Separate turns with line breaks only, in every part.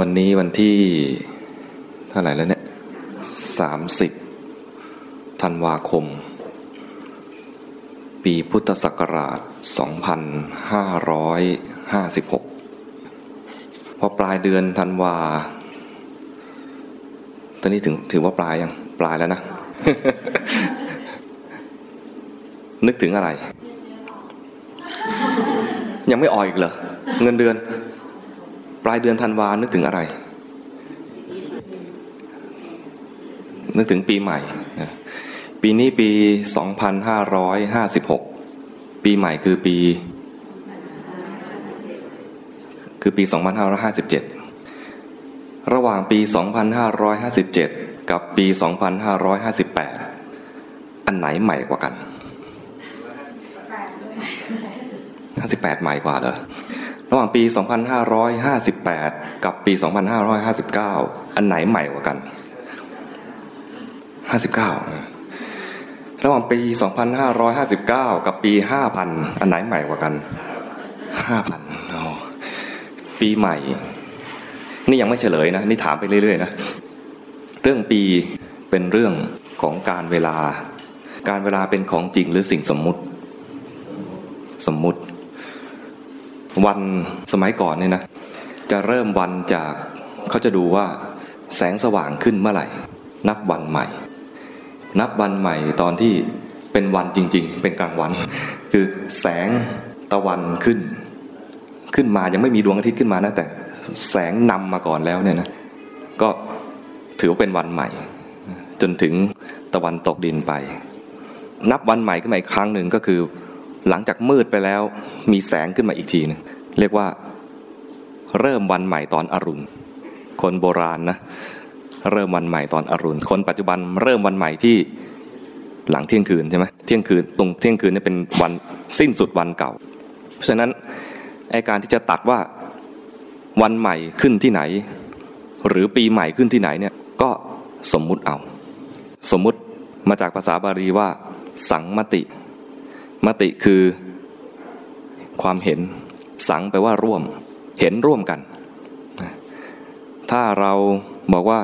วันนี้วันที่เท่าไหร่แล้วเนี่ยสามสิบธันวาคม ปีพุทธศักราช 2556 พอปลายเดือนธันวา ตอนนี้ถึงถือว่าปลายยัง ปลายแล้วนะ นึกถึงอะไร ยังไม่ออกอีกเหรอ เงินเดือน ปลายเดือนธันวานึกถึงอะไร นึกถึงปีใหม่ ปีนี้ปี 2556 ปีใหม่คือปี คือปี 2557 ระหว่างปี 2557 กับปี 2558 อันไหนใหม่กว่ากัน 58 ใหม่กว่าเหรอ ระหว่างปี 2558 กับปี 2559 อันไหนใหม่กว่ากัน 59 ระหว่างปี 2559 กับปี 5,000 อันไหนใหม่กว่ากัน 5,000 ปีใหม่ นี่ยังไม่เฉลยนะ นี่ถามไปเรื่อยๆนะ เรื่องปีเป็นเรื่องของการเวลา การเวลาเป็นของจริงหรือสิ่งสมมุติ สมมุติ วันสมัยก่อนเนี่ยนะจะเริ่มวันจากเขาจะดูว่าแสงสว่างขึ้นเมื่อไหร่ นับวันใหม่ นับวันใหม่ตอนที่เป็นวันจริง ๆ เป็นกลางวัน คือแสงตะวันขึ้น ขึ้นมายังไม่มีดวงอาทิตย์ขึ้นมานะแต่แสงนำมาก่อนแล้วเนี่ยนะก็ถือว่าเป็นวันใหม่ จนถึงตะวันตกดินไป นับวันใหม่ขึ้นมาอีกครั้งหนึ่งก็คือ หลังจากมืดไปแล้วมีแสงขึ้นมาอีกทีนึงเรียกว่าเริ่มวันใหม่ตอนอรุณ คนโบราณนะเริ่มวันใหม่ตอนอรุณ คนปัจจุบันเริ่มวันใหม่ที่หลังเที่ยงคืนใช่ไหมเที่ยงคืนตรงเที่ยงคืนนี่เป็นวันสิ้นสุดวันเก่า เพราะฉะนั้นไอการที่จะตัดว่าวันใหม่ขึ้นที่ไหน หรือปีใหม่ขึ้นที่ไหนเนี่ยก็สมมุติเอา สมมุติมาจากภาษาบาลีว่า สังมติ มติคือความเห็นสังแปลว่าร่วม เห็นร่วมกัน ถ้าเราบอกว่า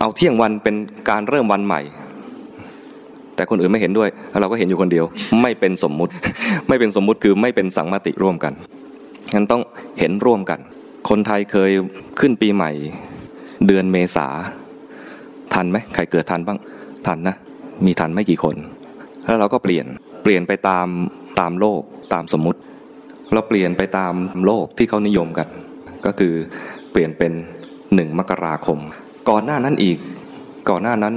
เอาเที่ยงวันเป็นการเริ่มวันใหม่ แต่คนอื่นไม่เห็นด้วย เราก็เห็นอยู่คนเดียว ไม่เป็นสมมุติ ไม่เป็นสมมุติคือไม่เป็นสังมติร่วมกันงั้นต้องเห็นร่วมกัน คนไทยเคยขึ้นปีใหม่ เดือนเมษาทันไหมใครเกิดทันบ้างทันนะ มีทันไม่กี่คน แล้วเราก็เปลี่ยน ปลี่ยนไปตามตามโลกตามสมมุติ เราเปลี่ยนไปตามโลกที่เขานิยมกัน ก็คือเปลี่ยนเป็นหนึ่งมกราคม ก่อนหน้านั้นอีก ก่อนหน้านั้น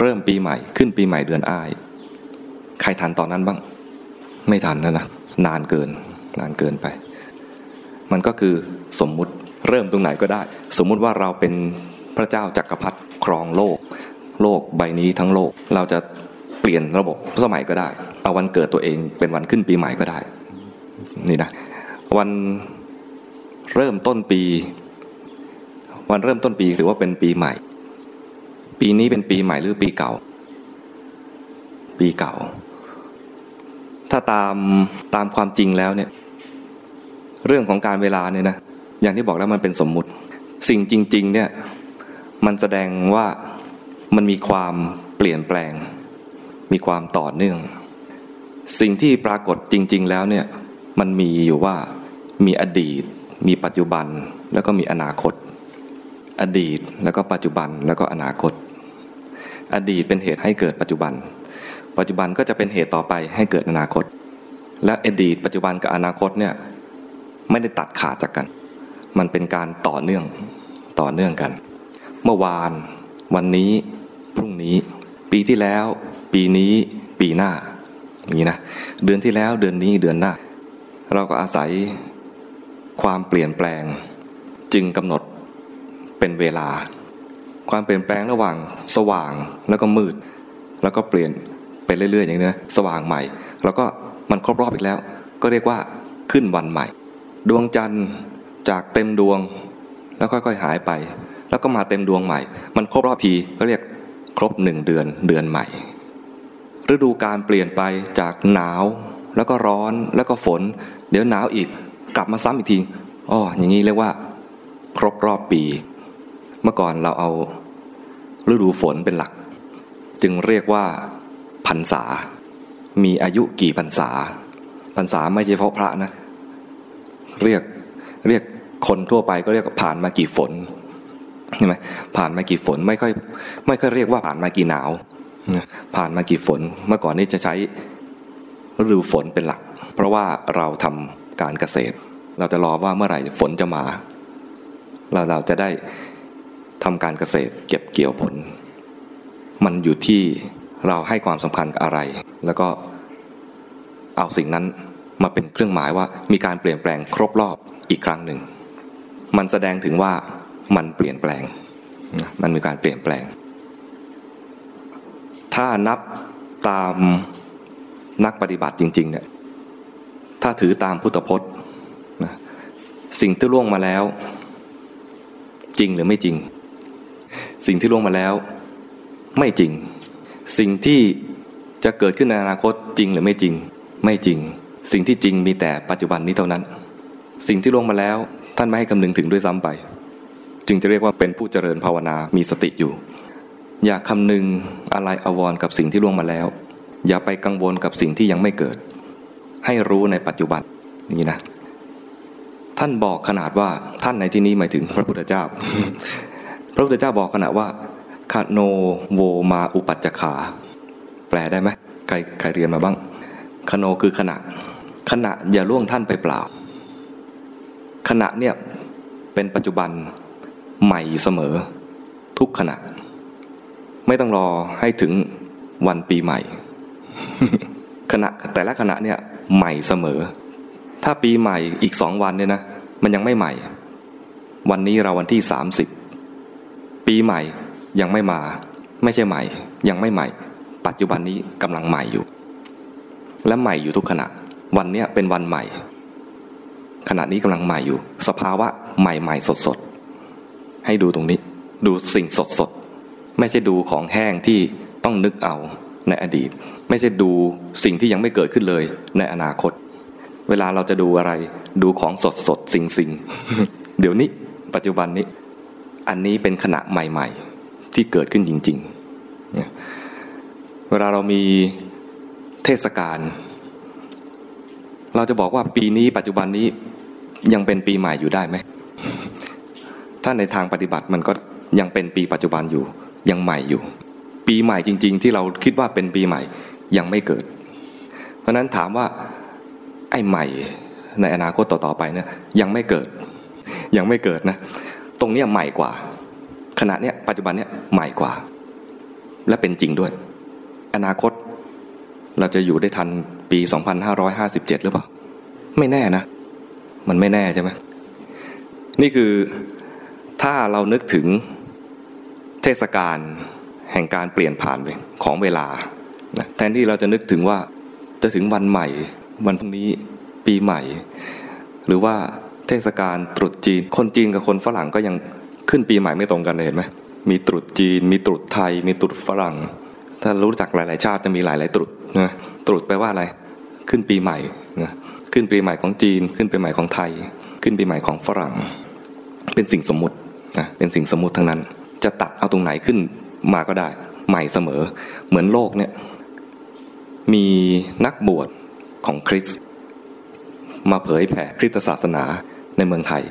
เริ่มปีใหม่ขึ้นปีใหม่เดือนอ้าย ใครทันตอนนั้นบ้าง ไม่ทันนะนะนานเกิน นานเกินไป มันก็คือสมมุติเริ่มตรงไหนก็ได้ สมมุติว่าเราเป็นพระเจ้าจักรพรรดิครองโลก โลกใบนี้ทั้งโลกเราจะ เปลี่ยนระบบสมัยก็ได้ เอาวันเกิดตัวเองเป็นวันขึ้นปีใหม่ก็ได้ นี่นะ วันเริ่มต้นปี วันเริ่มต้นปีหรือว่าเป็นปีใหม่ ปีนี้เป็นปีใหม่หรือปีเก่า ปีเก่า ถ้าตามตามความจริงแล้วเนี่ย เรื่องของการเวลาเนี่ยนะ อย่างที่บอกแล้วมันเป็นสมมุติ สิ่งจริง ๆ เนี่ย มันแสดงว่ามันมีความเปลี่ยนแปลง มีความต่อเนื่อง สิ่งที่ปรากฏจริง ๆ แล้วเนี่ยมันมีอยู่ว่ามีอดีต มีปัจจุบันแล้วก็มีอนาคต อดีตแล้วก็ปัจจุบันแล้วก็อนาคต อดีตเป็นเหตุให้เกิดปัจจุบัน ปัจจุบันก็จะเป็นเหตุต่อไปให้เกิดอนาคต และอดีต ปัจจุบันกับอนาคตเนี่ยไม่ได้ตัดขาดจากกัน มันเป็นการต่อเนื่องต่อเนื่องกัน เมื่อวาน วันนี้ พรุ่งนี้ ปีที่แล้ว ปีนี้ปีหน้านี่นะเดือนที่แล้วเดือนนี้เดือนหน้า เราก็อาศัยความเปลี่ยนแปลงจึงกำหนดเป็นเวลา ความเปลี่ยนแปลงระหว่างสว่างแล้วก็มืด แล้วก็เปลี่ยนไปเรื่อยๆ อย่างนี้นะสว่างใหม่ แล้วก็มันครบรอบอีกแล้ว ก็เรียกว่าขึ้นวันใหม่ ดวงจันทร์จากเต็มดวง แล้วค่อยๆหายไป แล้วก็มาเต็มดวงใหม่ มันครบรอบทีก็เรียกครบหนึ่งเดือนเดือนใหม่ ฤดูการเปลี่ยนไปจากหนาว แล้วก็ร้อนแล้วก็ฝน เดี๋ยวหนาวอีกกลับมาซ้ำอีกทีอ๋ออย่างนี้เรียกว่า ครบรอบปี เมื่อก่อนเราเอาฤดูฝนเป็นหลัก จึงเรียกว่าพรรษา มีอายุกี่พรรษาพรรษาไม่ใช่เพราะพระนะ เรียกเรียกคนทั่วไปก็เรียกผ่านมากี่ฝนใช่ไหมผ่านมากี่ฝนไม่ค่อยไม่ค่อยเรียกว่าผ่านมากี่หนาว ผ่านมากี่ฝนเมื่อก่อนนี้จะใช้ฤดูฝนเป็นหลัก เพราะว่าเราทำการเกษตร เราจะรอว่าเมื่อไหร่ฝนจะมาเราเราจะได้ทำการเกษตรเก็บเกี่ยวผล มันอยู่ที่เราให้ความสำคัญกับอะไร แล้วก็เอาสิ่งนั้นมาเป็นเครื่องหมายว่ามีการเปลี่ยนแปลงครบรอบอีกครั้งหนึ่ง มันแสดงถึงว่ามันเปลี่ยนแปลง มันมีการเปลี่ยนแปลง ถ้านับตามนักปฏิบัติจริง ๆ เนี่ย ถ้าถือตามพุทธพจน์นะสิ่งที่ล่วงมาแล้ว จริงหรือไม่จริง สิ่งที่ล่วงมาแล้ว ไม่จริง สิ่งที่จะเกิดขึ้นในอนาคตจริงหรือไม่จริง ไม่จริง สิ่งที่จริงมีแต่ปัจจุบันนี้เท่านั้น สิ่งที่ล่วงมาแล้ว ท่านไม่ให้คำนึงถึงด้วยซ้ำไป จึงจะเรียกว่าเป็นผู้เจริญภาวนามีสติอยู่ อย่าคำนึงอะไรอววรกับสิ่งที่ล่วงมาแล้ว อย่าไปกังวลกับสิ่งที่ยังไม่เกิด ให้รู้ในปัจจุบันนี่นะ ท่านบอกขนาดว่าท่านในที่นี้หมายถึงพระพุทธเจ้า พระพุทธเจ้าบอกขนาดว่าคาโนโวมาอุปัจจขา แปลได้ไหมใครใครเรียนมาบ้างคโนคือขณะ ขณะอย่าล่วงท่านไปเปล่า ขณะเนี่ยเป็นปัจจุบันใหม่เสมอทุกขณะ ไม่ต้องรอให้ถึงวันปีใหม่ ขณะแต่ละขณะเนี่ยใหม่เสมอ ถ้าปีใหม่อีกสองวันเนี่ยนะมันยังไม่ใหม่ วันนี้เราวันที่สามสิบปีใหม่ยังไม่มา ไม่ใช่ใหม่ ยังไม่ใหม่ ปัจจุบันนี้กำลังใหม่อยู่ และใหม่อยู่ทุกขณะ วันเนี้เป็นวันใหม่ ขณะนี้กำลังใหม่อยู่ สภาวะใหม่ใหม่สดสดให้ดูตรงนี้ ดูสิ่งสดสด ไม่ใช่ดูของแห้งที่ต้องนึกเอาในอดีต ไม่ใช่ดูสิ่งที่ยังไม่เกิดขึ้นเลยในอนาคต เวลาเราจะดูอะไร ดูของสดสดสิ่งสิ่งเดี๋ยวนี้ปัจจุบันนี้ อันนี้เป็นขณะใหม่ ๆ ที่เกิดขึ้นจริงๆ เวลาเรามีเทศกาลเราจะบอกว่าปีนี้ปัจจุบันนี้ยังเป็นปีใหม่อยู่ได้ไหมถ้าในทางปฏิบัติมันก็ยังเป็นปีปัจจุบันอยู่ ยังใหม่อยู่ ปีใหม่จริง ๆ ที่เราคิดว่าเป็นปีใหม่ยังไม่เกิด เพราะนั้นถามว่าไอ้ใหม่ในอนาคตต่อๆไปเนี่ยยังไม่เกิด ยังไม่เกิดนะ ตรงนี้ใหม่กว่า ขณะเนี้ยปัจจุบันเนี้ยใหม่กว่า และเป็นจริงด้วย อนาคตเราจะอยู่ได้ทันปี 2557 หรือเปล่า ไม่แน่นะ มันไม่แน่ใช่ไหมนี่คือถ้าเรานึกถึง เทศกาลแห่งการเปลี่ยนผ่านของเวลาแทนที่เราจะนึกถึงว่าจะถึงวันใหม่ วันพรุ่งนี้ปีใหม่ หรือว่าเทศกาลตรุษจีน คนจีนกับคนฝรั่งก็ยังขึ้นปีใหม่ไม่ตรงกันเลยเห็นไหมมีตรุษจีน มีตรุษไทย มีตรุษฝรั่ง ถ้ารู้จักหลาย ๆ ชาติจะมีหลาย ๆ ตรุษนะตรุษแปลว่าอะไร ขึ้นปีใหม่นะขึ้นปีใหม่ของจีน ขึ้นปีใหม่ของไทย ขึ้นปีใหม่ของฝรั่ง เป็นสิ่งสมมุตินะเป็นสิ่งสมมุติทั้งนั้น จะตัดเอาตรงไหนขึ้นมาก็ได้ ใหม่เสมอ เหมือนโลกเนี่ย มีนักบวชของคริสต์มาเผยแผ่คริสตศาสนาในเมืองไทย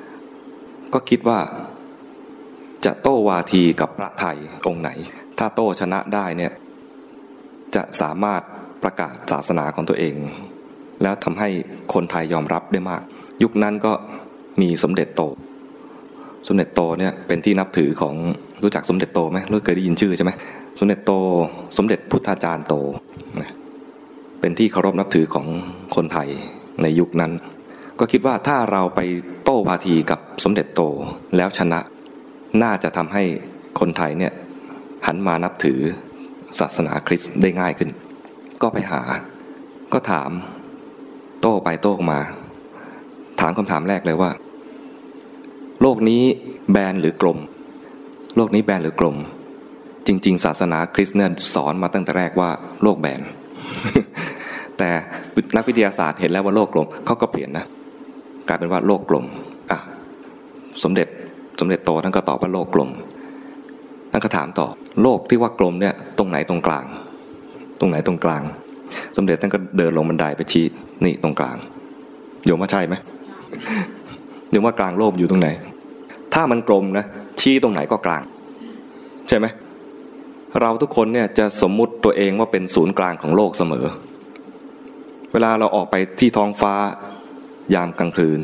ก็คิดว่าจะโต้วาทีกับพระไทยองค์ไหน ถ้าโต้ชนะได้เนี่ย จะสามารถประกาศศาสนาของตัวเอง แล้วทำให้คนไทยยอมรับได้มาก ยุคนั้นก็มีสมเด็จโต สมเด็จโตเนี่ยเป็นที่นับถือของ รู้จักสมเด็จโตไหมรู้เคยได้ยินชื่อใช่ไหมสมเด็จโต สมเด็จพุทธาจารย์โต เป็นที่เคารพนับถือของคนไทยในยุคนั้น ก็คิดว่าถ้าเราไปโต้พาทีกับสมเด็จโตแล้วชนะ น่าจะทำให้คนไทยเนี่ยหันมานับถือศาสนาคริสต์ได้ง่ายขึ้น ก็ไปหา ก็ถามโต้ไปโต้มา ถามคำถามแรกเลยว่า โลกนี้แบนหรือกลม โลกนี้แบนหรือกลม จริง ๆ ศาสนาคริสต์เนี่ยสอนมาตั้งแต่แรกว่าโลกแบน แต่นักวิทยาศาสตร์เห็นแล้วว่าโลกกลมเขาก็เปลี่ยนนะกลายเป็นว่าโลกกลมอะสมเด็จสมเด็จโตท่านก็ตอบว่าโลกกลมท่านก็ถามต่อโลกที่ว่ากลมเนี่ยตรงไหนตรงกลาง ตรงไหนตรงกลาง สมเด็จท่านก็เดินลงบันไดไปชี้นี่ตรงกลางโยมว่าใช่ไหมโยมว่ากลางโลกอยู่ตรงไหน ถ้ามันกลมนะชี้ตรงไหนก็กลาง ใช่ไหมเราทุกคนเนี่ยจะสมมุติตัวเองว่าเป็นศูนย์กลางของโลกเสมอ เวลาเราออกไปที่ท้องฟ้ายามกลางคืน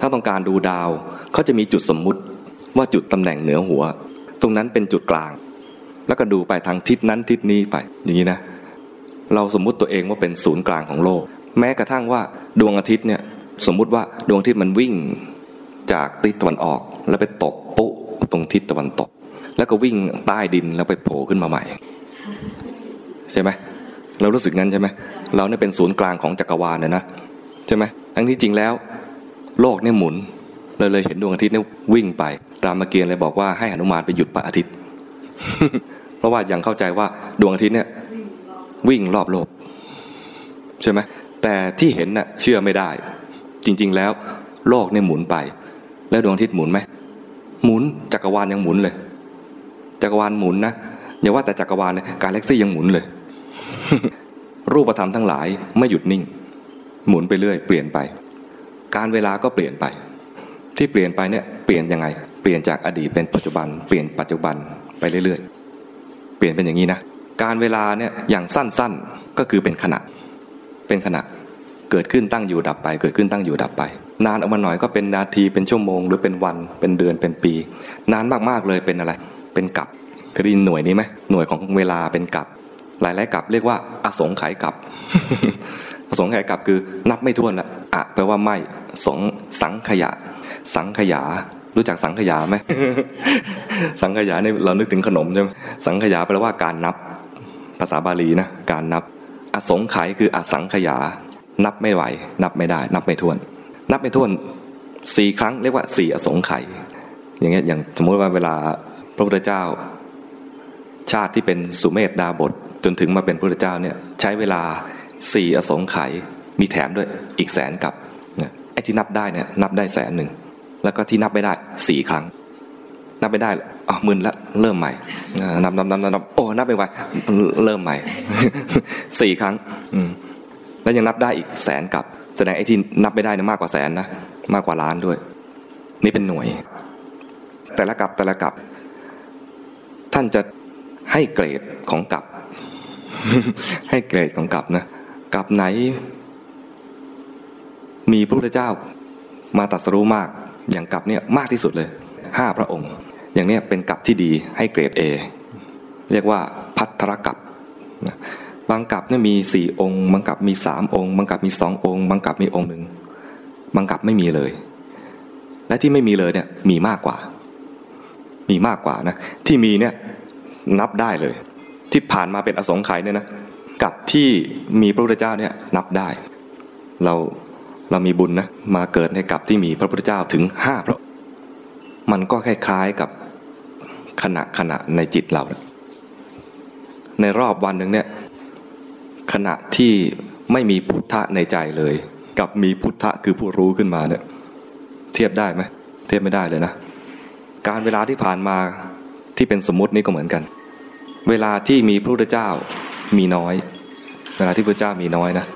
ถ้าต้องการดูดาวเขาจะมีจุดสมมุติว่าจุดตำแหน่งเหนือหัว ตรงนั้นเป็นจุดกลาง แล้วก็ดูไปทางทิศนั้นทิศนี้ไปอย่างนี้นะ เราสมมุติตัวเองว่าเป็นศูนย์กลางของโลก แม้กระทั่งว่าดวงอาทิตย์เนี่ยสมมุติว่าดวงอาทิตย์มันวิ่ง จากทิศตะวันออกแล้วไปตกปุ๊ตรงทิศตะวันตก แล้วก็วิ่งใต้ดินแล้วไปโผล่ขึ้นมาใหม่ ใช่ไหมเรารู้สึกงั้นใช่ไหมเราเนี่ยเป็นศูนย์กลางของจักรวาลเลยนะใช่ไหมทั้งที่จริงแล้ว โลกเนี่ยหมุนเลยเลยเห็นดวงอาทิตย์เนี่ยวิ่งไปรามเกียรติ์เลยบอกว่าให้หนุมานไปหยุดพระอาทิตย์ เพราะว่ายังเข้าใจว่าดวงอาทิตย์เนี่ยวิ่งรอบโลกใช่ไหมแต่ที่เห็นน่ะเชื่อไม่ได้ จริง ๆ แล้ว โลกเนี่ยหมุนไป แล้วดวงอาทิตย์หมุนไหมหมุนจักรวาลยังหมุนเลย จักรวาลหมุนนะอย่าว่าแต่จักรวาลเลยกาแล็กซี่ยังหมุนเลย รูปธรรมทั้งหลายไม่หยุดนิ่ง หมุนไปเรื่อย เปลี่ยนไป การเวลาก็เปลี่ยนไป ที่เปลี่ยนไปเนี่ยเปลี่ยนยังไง เปลี่ยนจากอดีตเป็นปัจจุบัน เปลี่ยนปัจจุบันไปเรื่อยๆ เปลี่ยนเป็นอย่างนี้นะการเวลาเนี่ยอย่างสั้นๆก็คือเป็นขณะ เป็นขณะ เกิดขึ้นตั้งอยู่ดับไป เกิดขึ้นตั้งอยู่ดับไป นานออกมาหน่อยก็เป็นนาทีเป็นชั่วโมง หรือเป็นวันเป็นเดือนเป็นปี นานมากๆเลยเป็นอะไร เป็นกับเคยได้ยินหน่วยนี้ไหมหน่วยของเวลาเป็นกับ หลายๆกับเรียกว่าอสงไขยกับอสงไขยกับคือนับไม่ถ้วนละอะแปลว่าไม่สงสังขยะ สังขยา รู้จักสังขยาไหมสังขยาเนี่ยเรานึกถึงขนมใช่ไหมสังขยาแปลว่าการนับ ภาษาบาลีนะการนับ อสงไขยคืออสังขยา นับไม่ไหว นับไม่ได้ นับไม่ถ้วน นับไม่ถ้วนสี่ครั้งเรียกว่าสี่อสงไขยอย่างเงี้ยอย่างสมมติว่าเวลาพระพุทธเจ้า ชาติที่เป็นสุเมธดาบทจนถึงมาเป็นพระพุทธเจ้าเนี่ยใช้เวลาสี่อสงไขยมีแถมด้วยอีกแสนกับเนี่ยไอ้ที่นับได้เนี่ยนับได้แสนหนึ่งแล้วก็ที่นับไม่ได้สี่ครั้ง นับไม่ได้อ๋อมึนละเริ่มใหม่นับนับนับนับโอ้นับไม่ไหวเริ่มใหม่สี่ครั้งแล้วยังนับได้อีกแสนกับ แสดงไอ้ที่นับไม่ได้นี่ยมากกว่าแสนนะมากกว่าล้านด้วย นี่เป็นหน่วย แต่ละกับแต่ละกับ ท่านจะให้เกรดของกับ ให้เกรดของกับนะกับไหน มีพระพุทธเจ้ามาตรัสรู้มากอย่างกับเนี่ยมากที่สุดเลยห้าพระองค์ อย่างเนี้ยเป็นกับที่ดีให้เกรด A เรียกว่าพัทธรกับ บางกับเนี่ยมีสี่องค์ บางกับมีสามองค์ บางกับมีสององค์ บางกับมีองค์หนึ่งบางกับไม่มีเลย และที่ไม่มีเลยเนี่ยมีมากกว่า มีมากกว่านะที่มีเนี่ยนับได้เลย ที่ผ่านมาเป็นอสงไขยเนี่ยนะกับที่มีพระพุทธเจ้าเนี่ยนับได้ เราเรามีบุญนะมาเกิดในกับที่มีพระพุทธเจ้าถึงห้าพระมันก็คล้ายๆกับขณะขณะในจิตเรา ในรอบวันหนึ่งเนี่ย ขณะที่ไม่มีพุทธะในใจเลย กับมีพุทธะคือผู้รู้ขึ้นมาเนี่ยเทียบได้ไหมเทียบไม่ได้เลยนะ การเวลาที่ผ่านมาที่เป็นสมมตินี่ก็เหมือนกัน เวลาที่มีพระพุทธเจ้ามีน้อย เวลาที่พระเจ้ามีน้อยนะ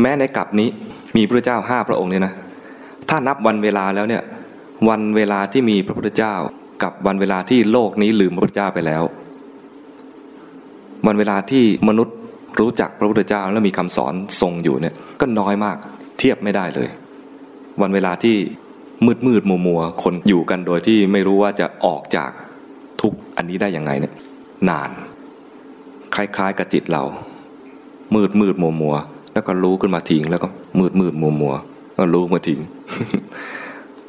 แม้ในกลับนี้มีพระเจ้าห้าพระองค์เนี่ยนะถ้านับวันเวลาแล้วเนี่ยวันเวลาที่มีพระพุทธเจ้า กับวันเวลาที่โลกนี้ลืมพระพุทธเจ้าไปแล้ว วันเวลาที่มนุษย์ รู้จักพระพุทธเจ้าแล้วมีคำสอนทรงอยู่เนี่ยก็น้อยมากเทียบไม่ได้เลย วันเวลาที่มืดมืดมัวมัวคนอยู่กันโดยที่ไม่รู้ว่าจะออกจากทุกอันนี้ได้ยังไงเนี่ยนาน คล้ายๆกับจิตเรา มืดมืดมัวมัวแล้วก็รู้ขึ้นมาทิ้งแล้วก็มืดมืดมัวมัวก็รู้มาทิ้ง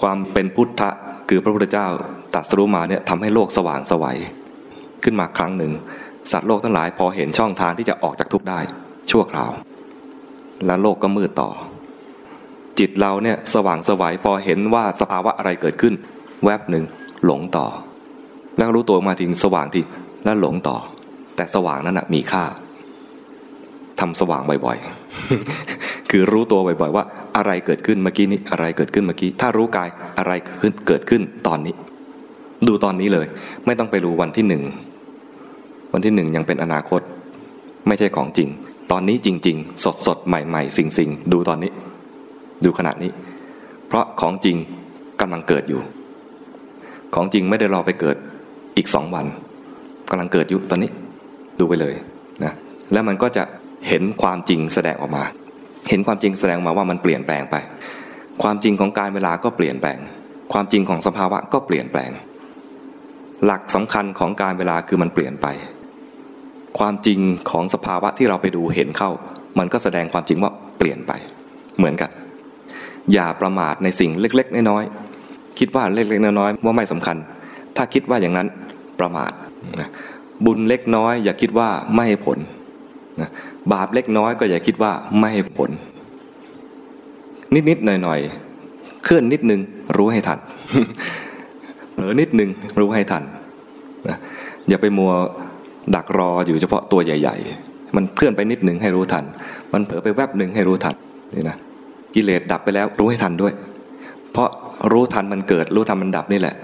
ความเป็นพุทธะคือพระพุทธเจ้าตัดสรู้มาเนี่ยทำให้โลกสว่างสวัยขึ้นมาครั้งหนึ่ง สัตว์โลกทั้งหลายพอเห็นช่องทางที่จะออกจากทุกข์ได้ ชั่วคราว แล้วโลกก็มืดต่อ จิตเราเนี่ยสว่างสวัยพอเห็นว่าสภาวะอะไรเกิดขึ้น แวบหนึ่งหลงต่อ แล้วรู้ตัวมาทิ้งสว่างทีแล้วหลงต่อ แต่สว่างนั้นนะมีค่าทำสว่างบ่อยๆ คือรู้ตัวบ่อยๆว่า อะไรเกิดขึ้นเมื่อกี้นี้อะไรเกิดขึ้นเมื่อกี้ ถ้ารู้กายอะไรขึ้นเกิดขึ้นตอนนี้ ดูตอนนี้เลย ไม่ต้องไปรู้วันที่หนึ่ง วันที่หนึ่งยังเป็นอนาคต ไม่ใช่ของจริง ตอนนี้จริง ๆ สดสดใหม่ ๆ สิ่งๆดูตอนนี้ ดูขณะนี้ เพราะของจริงกำลังเกิดอยู่ ของจริงไม่ได้รอไปเกิดอีกสองวันกำลังเกิดอยู่ตอนนี้ ดูไปเลยนะแล้วมันก็จะเห็นความจริงแสดงออกมา เห็นความจริงแสดงมาว่ามันเปลี่ยนแปลงไป ความจริงของการเวลาก็เปลี่ยนแปลง ความจริงของสภาวะก็เปลี่ยนแปลง หลักสำคัญของการเวลาคือมันเปลี่ยนไป ความจริงของสภาวะที่เราไปดูเห็นเข้า มันก็แสดงความจริงว่าเปลี่ยนไปเหมือนกัน อย่าประมาทในสิ่งเล็ก ๆ น้อยๆคิดว่าเล็กๆน้อยๆว่าไม่สำคัญ ถ้าคิดว่าอย่างนั้นประมาทนะบุญเล็กน้อย อย่าคิดว่าไม่ให้ผลนะบาปเล็กน้อยก็อย่าคิดว่าไม่ให้ผล นิดๆหน่อยๆเคลื่อนนิดนึงรู้ให้ทันเผลอนิดนึงรู้ให้ทันนะอย่าไปมัว ดักรออยู่เฉพาะตัวใหญ่ ๆ มันเคลื่อนไปนิดหนึ่งให้รู้ทัน มันเผลอไปแวบหนึ่งให้รู้ทันนี่นะกิเลสดับไปแล้วรู้ให้ทันด้วย เพราะรู้ทันมันเกิด รู้ทันมันดับนี่แหละ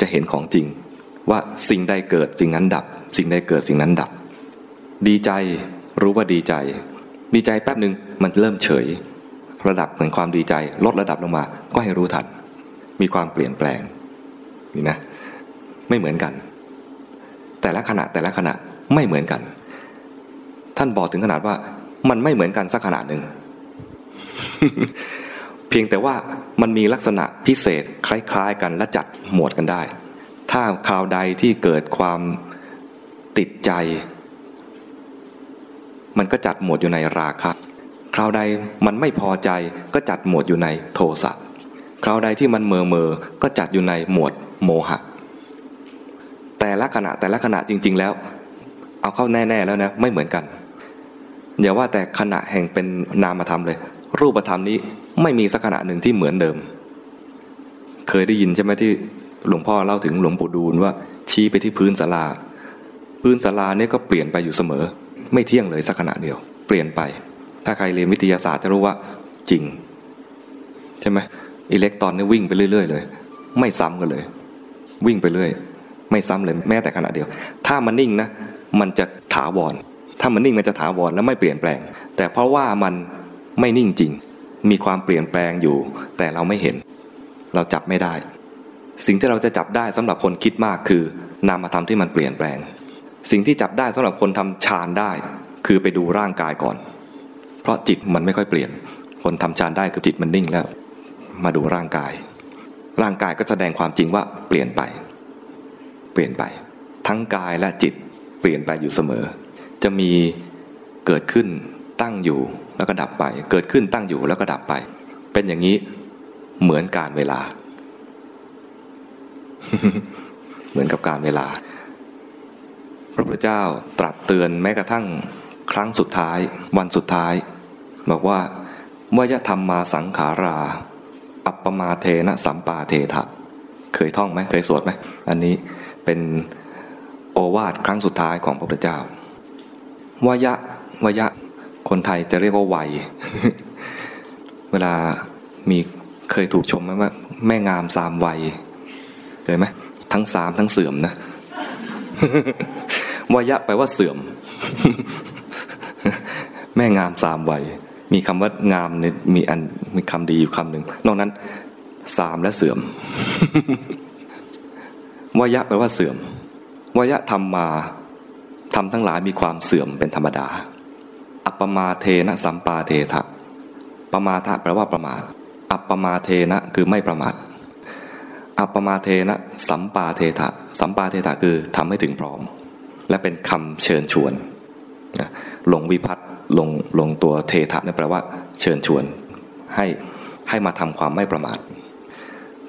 จะเห็นของจริง ว่าสิ่งใดเกิดสิ่งนั้นดับ สิ่งใดเกิดสิ่งนั้นดับ ดีใจรู้ว่าดีใจ ดีใจแป๊บหนึ่งมันเริ่มเฉย ระดับของความดีใจ ลดระดับลงมา ก็ให้รู้ทัน มีความเปลี่ยนแปลงนี่นะ ไม่เหมือนกัน แต่ละขณะแต่ละขณะไม่เหมือนกัน ท่านบอกถึงขนาดว่ามันไม่เหมือนกันสักขณะหนึ่ง เพียงแต่ว่ามันมีลักษณะพิเศษคล้าย ๆ กันและจัดหมวดกันได้ ถ้าคราวใดที่เกิดความติดใจ มันก็จัดหมวดอยู่ในราคะคราวใดมันไม่พอใจก็จัดหมวดอยู่ในโทสะคราวใดที่มันเมอเมอก็จัดอยู่ในหมวดโมหะ แต่ละขณะแต่ละขณะจริง ๆ แล้ว เอาเข้าแน่ ๆ แล้วนะไม่เหมือนกันอย่าว่าแต่ขณะแห่งเป็นนามธรรมเลย รูปธรรมนี้ไม่มีสักขณะหนึ่งที่เหมือนเดิม เคยได้ยินใช่ไหมที่หลวงพ่อเล่าถึงหลวงปู่ดูลว่า ชี้ไปที่พื้นศาลา พื้นศาลาเนี่ยก็เปลี่ยนไปอยู่เสมอ ไม่เที่ยงเลยสักขณะเดียว เปลี่ยนไป ถ้าใครเรียนวิทยาศาสตร์จะรู้ว่าจริง ใช่ไหมอิเล็กตรอนนี่วิ่งไปเรื่อย ๆ เลย ไม่ซ้ำกันเลย วิ่งไปเรื่อย ไม่ซ้ำเลยแม้แต่ขณะเดียว ถ้ามันนิ่งนะมันจะถาวร ถ้ามันนิ่งมันจะถาวรแล้วไม่เปลี่ยนแปลง แต่เพราะว่ามันไม่นิ่งจริง มีความเปลี่ยนแปลงอยู่ แต่เราไม่เห็น เราจับไม่ได้ สิ่งที่เราจะจับได้สำหรับคนคิดมากคือนามธรรมที่มันเปลี่ยนแปลง สิ่งที่จับได้สำหรับคนทำฌานได้ คือไปดูร่างกายก่อน เพราะจิตมันไม่ค่อยเปลี่ยน คนทำฌานได้คือจิตมันนิ่งแล้ว มาดูร่างกาย ร่างกายก็แสดงความจริงว่าเปลี่ยนไป เปลี่ยนไป ทั้งกายและจิตเปลี่ยนไปอยู่เสมอ จะมีเกิดขึ้นตั้งอยู่แล้วก็ดับไป เกิดขึ้นตั้งอยู่แล้วก็ดับไป เป็นอย่างนี้เหมือนการเวลา เหมือนกับการเวลา พระพุทธเจ้าตรัสเตือนแม้กระทั่งครั้งสุดท้าย วันสุดท้าย บอกว่าวายธรรมมาสังขารา อัปปมาเทนะสัมปาเทถะเคยท่องไหมเคยสวดไหมอันนี้ เป็นโอวาทครั้งสุดท้ายของพระพุทธเจ้าวายะวายะคนไทยจะเรียกว่าวัย เวลามีเคยถูกชมไหมว่าแม่งามสามวัยเห็นไหมทั้งสามทั้งเสื่อมนะวายะแปลว่าเสื่อม แม่งามสามวัย มีคำว่างามเนี่ยมีอันมีคำดีอยู่คำหนึ่งนอกนั้นสามและเสื่อม วายะแปลว่าเสื่อมวายะทำมาทำทั้งหลายมีความเสื่อมเป็นธรรมดา อัปปมาเทนะสัมปาเททะปมาทะแปลว่าประมาท อัปปมาเทนะคือไม่ประมาท อัปมาเทนะสัมปาเทถะสัมปาเทถะคือทำให้ถึงพร้อม และเป็นคำเชิญชวนลงวิพัฒน์ลงลงตัวเทถะนี่แปลว่า เชิญชวน ให้ให้มาทำความไม่ประมาท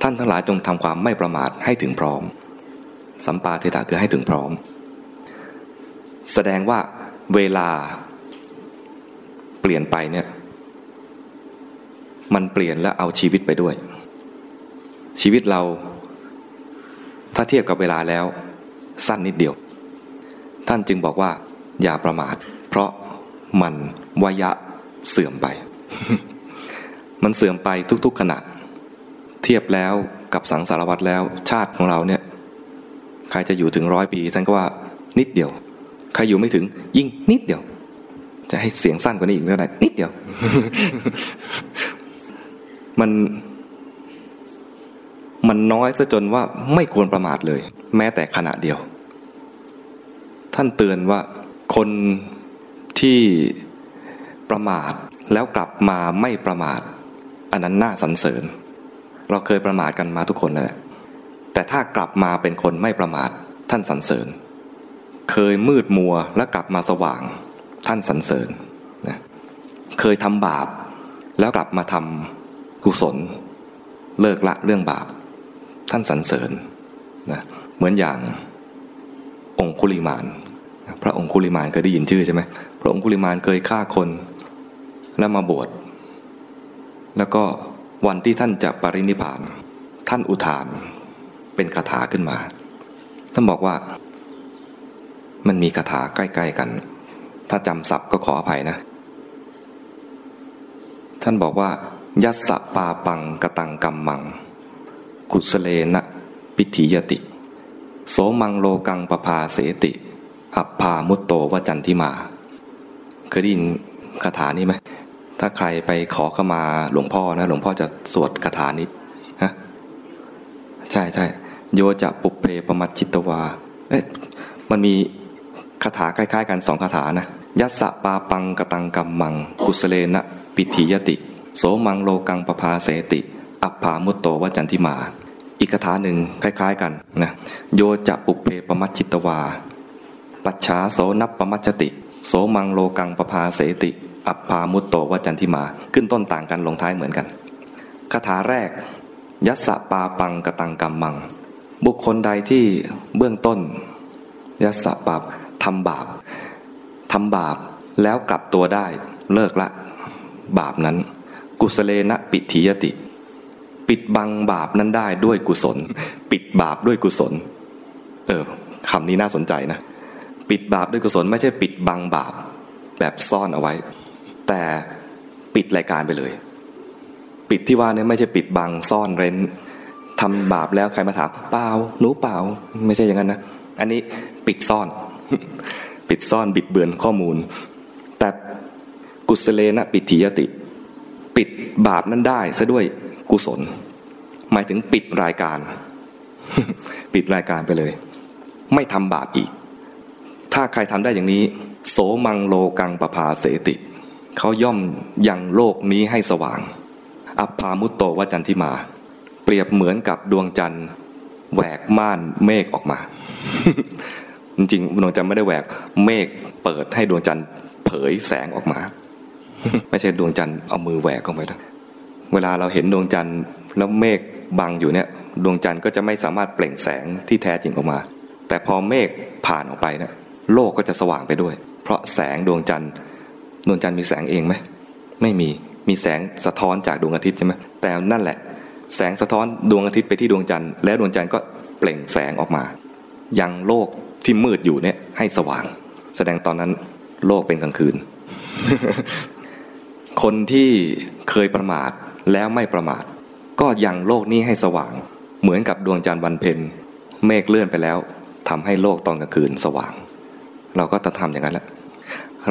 ท่านทั้งหลายจงทำความไม่ประมาทให้ถึงพร้อม สัมปาเทถะคือให้ถึงพร้อม แสดงว่าเวลาเปลี่ยนไปเนี่ย มันเปลี่ยนและเอาชีวิตไปด้วย ชีวิตเรา ถ้าเทียบกับเวลาแล้ว สั้นนิดเดียว ท่านจึงบอกว่า อย่าประมาท เพราะมันวยะเสื่อมไป มันเสื่อมไปทุก ๆขณะ เทียบแล้วกับสังสารวัตรแล้ว ชาติของเราเนี่ย ใครจะอยู่ถึงร้อยปีท่านก็ว่านิดเดียว ใครอยู่ไม่ถึงยิ่งนิดเดียว จะให้เสียงสั้นกว่านี้อีกเท่าไหร่นิดเดียว มัน มันน้อยซะจนว่าไม่ควรประมาทเลย แม้แต่ขณะเดียว ท่านเตือนว่าคนที่ประมาทแล้วกลับมาไม่ประมาท อันนั้นน่าสรรเสริญ เราเคยประมาทกันมาทุกคนแหละ แต่ถ้ากลับมาเป็นคนไม่ประมาทท่านสรรเสริญ เคยมืดมัวแล้วกลับมาสว่าง ท่านสรรเสริญนะเคยทำบาป แล้วกลับมาทำกุศล เลิกละเรื่องบาป ท่านสรรเสริญนะเหมือนอย่างองคุลิมานพระองคุลิมานเคยได้ยินชื่อใช่ไหมพระองคุลิมานเคยฆ่าคนแล้วมาบวชแล้วก็วันที่ท่านจะปรินิพาน ท่านอุทาน เป็นคาถาขึ้นมาท่านบอกว่า มันมีคาถาใกล้ ๆกัน ถ้าจำศัพท์ก็ขออภัยนะ ท่านบอกว่า ยัสสะปาปังกตังกัมมัง กุสเลนะปิถิยติ โสมังโลกังปภาเสติ อัปพามุตโตวจันทิมา เคยได้ยินคาถานี้ไหม ถ้าใครไปขอเข้ามาหลวงพ่อนะ หลวงพ่อจะสวดคาถานี้ฮะใช่ใช่ โยจะปุเพปมัจจิตวาเอ๊ะมันมีคาถาคล้าย ๆ กันสองคาถานะยัสสะปาปังกตังกัมมัง กุสเลนะปิถิยติ โสมังโลกังปภาเสติ อัปพามุตโตวจันทิมา อีกคาถาหนึ่งคล้าย ๆ กันนะโยจะปุเพปมัจจิตวา ปัจฉาโสนับปมัจจติ โสมังโลกังปภาเสติ อัปพามุตโตวจันทิมา ขึ้นต้นต่างกันลงท้ายเหมือนกันคาถาแรกยัสสะปาปังกตังกัมมัง บุคคลใดที่เบื้องต้นยัสบาปทำบาปทำบาปแล้วกลับตัวได้เลิกละ บาปนั้น กุศเลนะปิทิยติ ปิดบังบาปนั้นได้ด้วยกุศล ปิดบาปด้วยกุศล เออคำนี้น่าสนใจนะ ปิดบาปด้วยกุศลไม่ใช่ปิดบังบาปแบบซ่อนเอาไว้ แต่ปิดรายการไปเลย ปิดที่ว่าเนี่ยไม่ใช่ปิดบังซ่อนเร้น ทำบาปแล้วใครมาถามเปล่าหนูเปล่า ไม่ใช่อย่างนั้นนะ อันนี้ปิดซ่อน ปิดซ่อนบิดเบือนข้อมูล แต่กุศเลนะปิถิยติ ปิดบาปนั้นได้ซะด้วยกุศล หมายถึงปิดรายการ ปิดรายการไปเลย ไม่ทำบาปอีก ถ้าใครทำได้อย่างนี้ โสมังโลกังปภาเสติเขาย่อมยังโลกนี้ให้สว่าง อัปพามุตโตวจันทิมา เปรียบเหมือนกับดวงจันทร์แหวกม่านเมฆออกมา จริงๆดวงจันทร์ไม่ได้แหวกเมฆเปิดให้ดวงจันทร์เผยแสงออกมา ไม่ใช่ดวงจันทร์เอามือแหวกออกไปนะเวลาเราเห็นดวงจันทร์แล้วเมฆบังอยู่เนี่ย ดวงจันทร์ก็จะไม่สามารถเปล่งแสงที่แท้จริงออกมา แต่พอเมฆผ่านออกไปเนี่ยโลกก็จะสว่างไปด้วย เพราะแสงดวงจันทร์ดวงจันทร์มีแสงเองไหมไม่มีมีแสงสะท้อนจากดวงอาทิตย์ใช่ไหมแต่นั่นแหละ แสงสะท้อนดวงอาทิตย์ไปที่ดวงจันทร์แล้วดวงจันทร์ก็เปล่งแสงออกมา ยังโลกที่มืดอยู่เนี่ยให้สว่าง แสดงตอนนั้นโลกเป็นกลางคืน คนที่เคยประมาทแล้วไม่ประมาท ก็ยังโลกนี้ให้สว่าง เหมือนกับดวงจันทร์วันเพ็ญเมฆเลื่อนไปแล้วทำให้โลกตอนกลางคืนสว่าง เราก็จะทำอย่างนั้นแหละ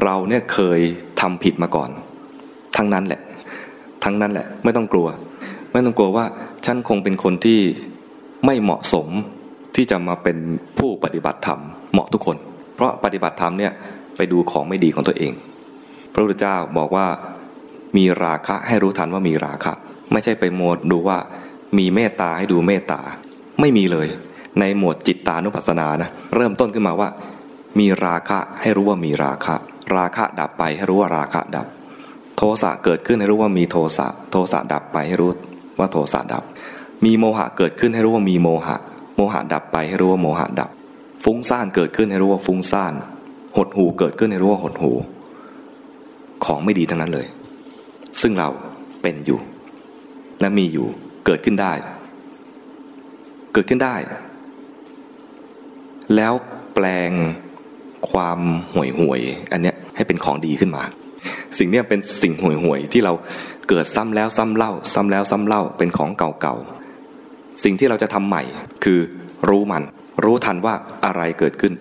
เราเนี่ยเคยทำผิดมาก่อน ทั้งนั้นแหละ ทั้งนั้นแหละ ไม่ต้องกลัว ไม่ต้องกลัวว่าฉันคงเป็นคนที่ไม่เหมาะสมที่จะมาเป็นผู้ปฏิบัติธรรมเหมาะทุกคน เพราะปฏิบัติธรรมเนี่ยไปดูของไม่ดีของตัวเอง พระพุทธเจ้าบอกว่ามีราคะให้รู้ทันว่ามีราคะ ไม่ใช่ไปโหมดดูว่ามีเมตตาให้ดูเมตตา ไม่มีเลย ในหมวดจิตตานุปัสสนานะเริ่มต้นขึ้นมาว่า มีราคะให้รู้ว่ามีราคะ ราคะดับไปให้รู้ว่าราคะดับ โทสะเกิดขึ้นให้รู้ว่ามีโทสะโทสะดับไปให้รู้ ว่าโทสะดับ มีโมหะเกิดขึ้นให้รู้ว่ามีโมหะ โมหะดับไปให้รู้ว่าโมหะดับ ฟุ้งซ่านเกิดขึ้นให้รู้ว่าฟุ้งซ่าน หดหูเกิดขึ้นให้รู้ว่าหดหู ของไม่ดีทั้งนั้นเลย ซึ่งเราเป็นอยู่ และมีอยู่เกิดขึ้นได้ เกิดขึ้นได้ แล้วแปลงความห่วยห่วยอันเนี้ยให้เป็นของดีขึ้นมา สิ่งนี้เป็นสิ่งห่วยห่วยที่เราเกิดซ้ำแล้วซ้ำเล่า ซ้ำแล้วซ้ำเล่าเป็นของเก่าๆสิ่งที่เราจะทำใหม่คือรู้มัน รู้ทันว่าอะไรเกิดขึ้น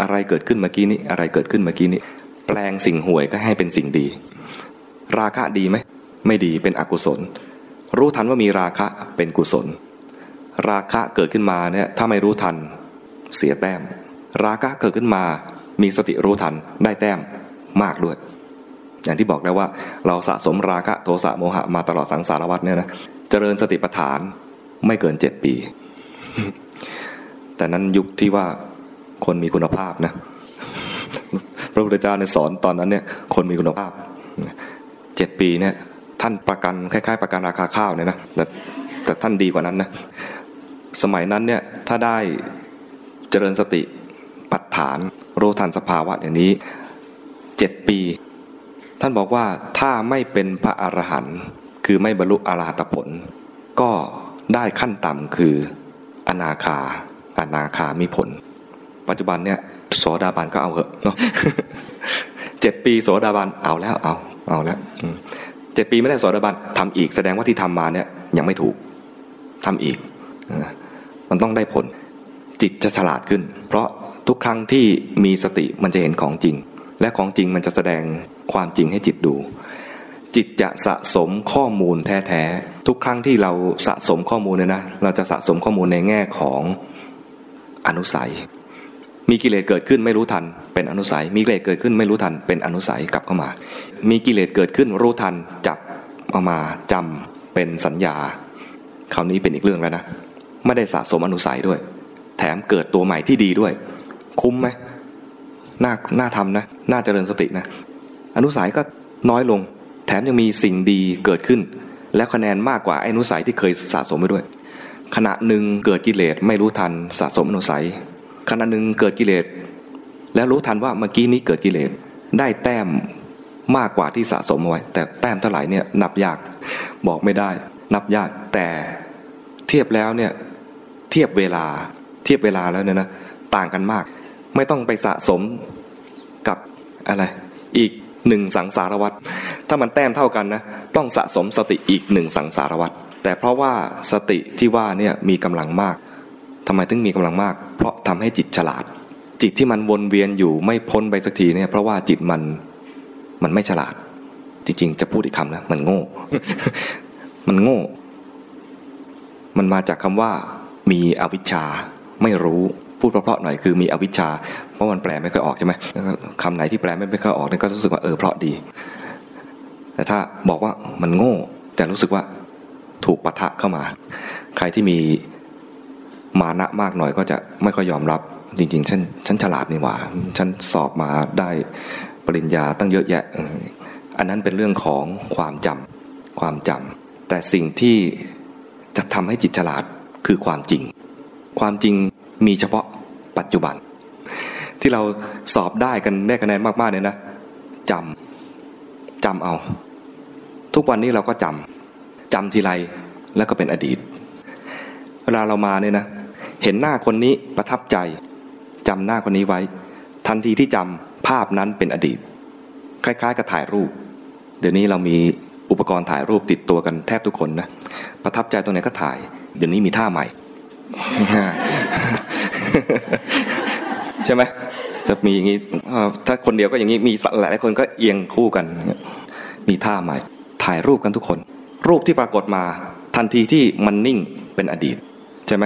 อะไรเกิดขึ้นเมื่อกี้นี้อะไรเกิดขึ้นเมื่อกี้นี้ แปลงสิ่งห่วยก็ให้เป็นสิ่งดี ราคะดีไหมไม่ดีเป็นอกุศล รู้ทันว่ามีราคะเป็นกุศล ราคะเกิดขึ้นมาเนี่ยถ้าไม่รู้ทันเสียแต้ม ราคะเกิดขึ้นมา มีสติรู้ทันได้แต้มมากด้วย อย่างที่บอกแล้วว่าเราสะสมราคะโทสะโมหะมาตลอดสังสารวัฏเนี่ยนะเจริญสติปัฏฐานไม่เกินเจ็ดปี แต่นั้นยุคที่ว่าคนมีคุณภาพนะพระพุทธเจ้าในสอนตอนนั้นเนี่ยคนมีคุณภาพเจ็ดปีเนี่ยท่านประกันคล้ายๆ ประกันราคาข้าวเนี่ยนะแต่แต่ท่านดีกว่านั้นนะสมัยนั้นเนี่ยถ้าได้เจริญสติปัฏฐานรู้ทันสภาวะอย่างนี้เจ็ดปี ท่านบอกว่าถ้าไม่เป็นพระอรหันต์คือไม่บรรลุอรหัตผล ก็ได้ขั้นต่ำคืออนาคา อนาคามีผล ปัจจุบันเนี่ยโสดาบันก็เอาเหอะเนาะเจ็ดปีโสดาบันเอาแล้วเอาเอาแล้วเจ็ดปีไม่ได้โสดาบันทำอีกแสดงว่าที่ทำมาเนี่ยยังไม่ถูกทำอีก มันต้องได้ผลจิตจะฉลาดขึ้น เพราะทุกครั้งที่มีสติมันจะเห็นของจริง และของจริงมันจะแสดงความจริงให้จิตดู จิตจะสะสมข้อมูลแท้ๆทุกครั้งที่เราสะสมข้อมูลเนี่ยนะเราจะสะสมข้อมูลในแง่ของอนุสัย มีกิเลสเกิดขึ้นไม่รู้ทัน เป็นอนุสัย มีกิเลสเกิดขึ้นไม่รู้ทัน เป็นอนุสัยกลับเข้ามา มีกิเลสเกิดขึ้นรู้ทันจับเอามาจำเป็นสัญญาคราวนี้เป็นอีกเรื่องแล้วนะไม่ได้สะสมอนุสัยด้วย แถมเกิดตัวใหม่ที่ดีด้วย คุ้มไหม น่าน่าทำนะน่าเจริญสตินะอนุสัยก็น้อยลง แถมยังมีสิ่งดีเกิดขึ้น และคะแนนมากกว่าอนุสัยที่เคยสะสมไปด้วย ขณะหนึ่งเกิดกิเลสไม่รู้ทันสะสมอนุสัย ขณะหนึ่งเกิดกิเลสแล้วรู้ทันว่าเมื่อกี้นี้เกิดกิเลสได้แต้มมากกว่าที่สะสมเอาไว้ แต่แต้มเท่าไหร่เนี่ยนับยากบอกไม่ได้ นับยากแต่เทียบแล้วเนี่ยเทียบเวลาเทียบเวลาแล้วเนี่ยนะต่างกันมาก ไม่ต้องไปสะสมกับอะไร อีกหนึ่งสังสารวัตรถ้ามันแต้มเท่ากันนะ ต้องสะสมสติอีกหนึ่งสังสารวัตรแต่เพราะว่าสติที่ว่าเนี่ยมีกำลังมากทำไมถึงมีกำลังมาก เพราะทำให้จิตฉลาด จิตที่มันวนเวียนอยู่ไม่พ้นไปสักทีเนี่ย เพราะว่าจิตมันมันไม่ฉลาด จริงๆ จะพูดอีกคำนะมันโง่ มันโง่ มันมาจากคำว่า มีอวิชชาไม่รู้ พูดเพราะๆหน่อยคือมีอวิชชาเพราะมันแปลไม่ค่อยออกใช่ไหมคำไหนที่แปลไม่ค่อยออกนี่ก็รู้สึกว่าเออเพราะดี แต่ถ้าบอกว่ามันโง่จะรู้สึกว่าถูกปะทะเข้ามา ใครที่มีมานะมากหน่อยก็จะไม่ค่อยยอมรับจริงๆฉันฉันฉลาดนี่หว่าฉันสอบมาได้ปริญญาตั้งเยอะแยะ อันนั้นเป็นเรื่องของความจำความจำแต่สิ่งที่จะทำให้จิตฉลาดคือความจริง ความจริง มีเฉพาะปัจจุบัน ที่เราสอบได้กันได้คะแนนมากๆเลยนะจำจำเอา ทุกวันนี้เราก็จำจำทีไรแล้วก็เป็นอดีต เวลาเรามาเนี่ยนะ เห็นหน้าคนนี้ประทับใจจำหน้าคนนี้ไว้ ทันทีที่จำภาพนั้นเป็นอดีต คล้ายๆ กับถ่ายรูป เดี๋ยวนี้เรามีอุปกรณ์ถ่ายรูปติดตัวกันแทบทุกคนนะประทับใจตรงไหนก็ถ่าย เดี๋ยวนี้มีท่าใหม่ ใช่ไหมจะมีอย่างนี้ถ้าคนเดียวก็อย่างนี้มีหลายคนก็เอียงคู่กัน มีท่าใหม่ ถ่ายรูปกันทุกคน รูปที่ปรากฏมาทันทีที่มันนิ่งเป็นอดีต ใช่ไหม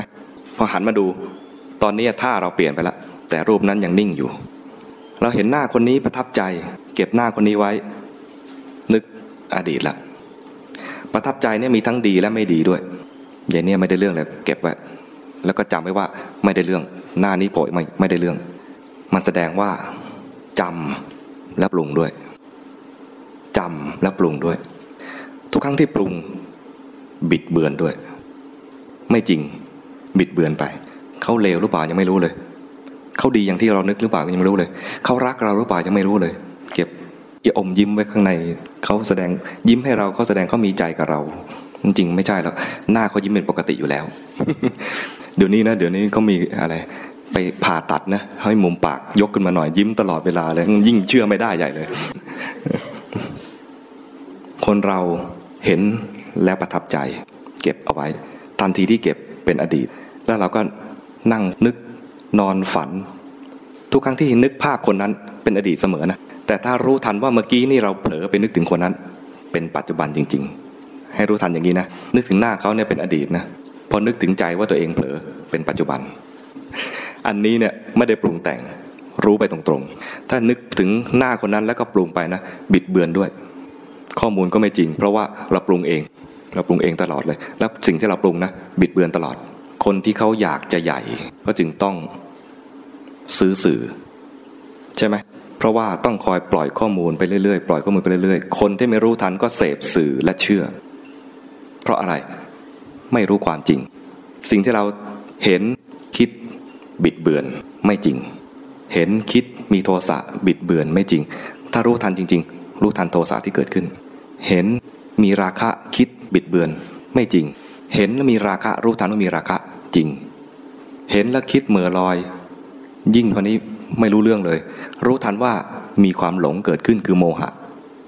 พอหันมาดู ตอนนี้ท่าเราเปลี่ยนไปแล้วแต่รูปนั้นยังนิ่งอยู่ เราเห็นหน้าคนนี้ประทับใจ เก็บหน้าคนนี้ไว้ นึกอดีตละประทับใจเนี่ยมีทั้งดีและไม่ดีด้วยอย่างนี้ไม่ได้เรื่องเลยเก็บไว้ แล้วก็จำไว้ว่าไม่ได้เรื่อง หน้านี้โผล่ไม่ไม่ได้เรื่อง มันแสดงว่าจำและปรุงด้วยจำและปรุงด้วย ทุกครั้งที่ปรุง บิดเบือนด้วย ไม่จริงบิดเบือนไปเขาเลวหรือเปล่ายังไม่รู้เลยเขาดีอย่างที่เรานึกหรือเปล่ายังไม่รู้เลยเขารักเราหรือเปล่ายังไม่รู้เลย เก็บออมยิ้มไว้ข้างในเขาแสดงยิ้มให้เราเขาแสดงเขามีใจกับเราจริงไม่ใช่แล้วหน้าเขายิ้มเป็นปกติอยู่แล้ว เดี๋ยวนี้นะ เดี๋ยวนี้เขามีอะไร ไปผ่าตัดนะให้มุมปากยกขึ้นมาหน่อยยิ้มตลอดเวลาเลย ยิ่งเชื่อไม่ได้ใหญ่เลย คนเราเห็นและประทับใจ เก็บเอาไว้ ทันทีที่เก็บเป็นอดีต แล้วเราก็นั่งนึกนอนฝัน ทุกครั้งที่นึกภาพคนนั้นเป็นอดีตเสมอนะแต่ถ้ารู้ทันว่าเมื่อกี้นี่เราเผลอไปนึกถึงคนนั้น เป็นปัจจุบันจริง ๆ ให้รู้ทันอย่างนี้นะนึกถึงหน้าเขาเนี่ยเป็นอดีตนะ พอนึกถึงใจว่าตัวเองเผลอเป็นปัจจุบัน อันนี้เนี่ยไม่ได้ปรุงแต่งรู้ไปตรงๆ ถ้านึกถึงหน้าคนนั้นแล้วก็ปรุงไปนะ บิดเบือนด้วย ข้อมูลก็ไม่จริง เพราะว่าเราปรุงเอง เราปรุงเองตลอดเลย แล้วสิ่งที่เราปรุงนะ บิดเบือนตลอด คนที่เขาอยากจะใหญ่ ก็จึงต้องซื้อสื่อ ใช่ไหมเพราะว่าต้องคอยปล่อยข้อมูลไปเรื่อยๆ ปล่อยข้อมูลไปเรื่อยๆ คนที่ไม่รู้ทันก็เสพสื่อและเชื่อ เพราะอะไร ไม่รู้ความจริง สิ่งที่เราเห็นคิดบิดเบือนไม่จริง เห็นคิดมีโทสะบิดเบือนไม่จริง ถ้ารู้ทันจริง ๆ รู้ทันโทสะที่เกิดขึ้น เห็นมีราคะคิดบิดเบือนไม่จริง เห็นแล้วมีราคะรู้ทันว่ามีราคะจริง เห็นแล้วคิดเหม่อลอย ยิ่งกว่านี้ไม่รู้เรื่องเลย รู้ทันว่ามีความหลงเกิดขึ้นคือโมหะ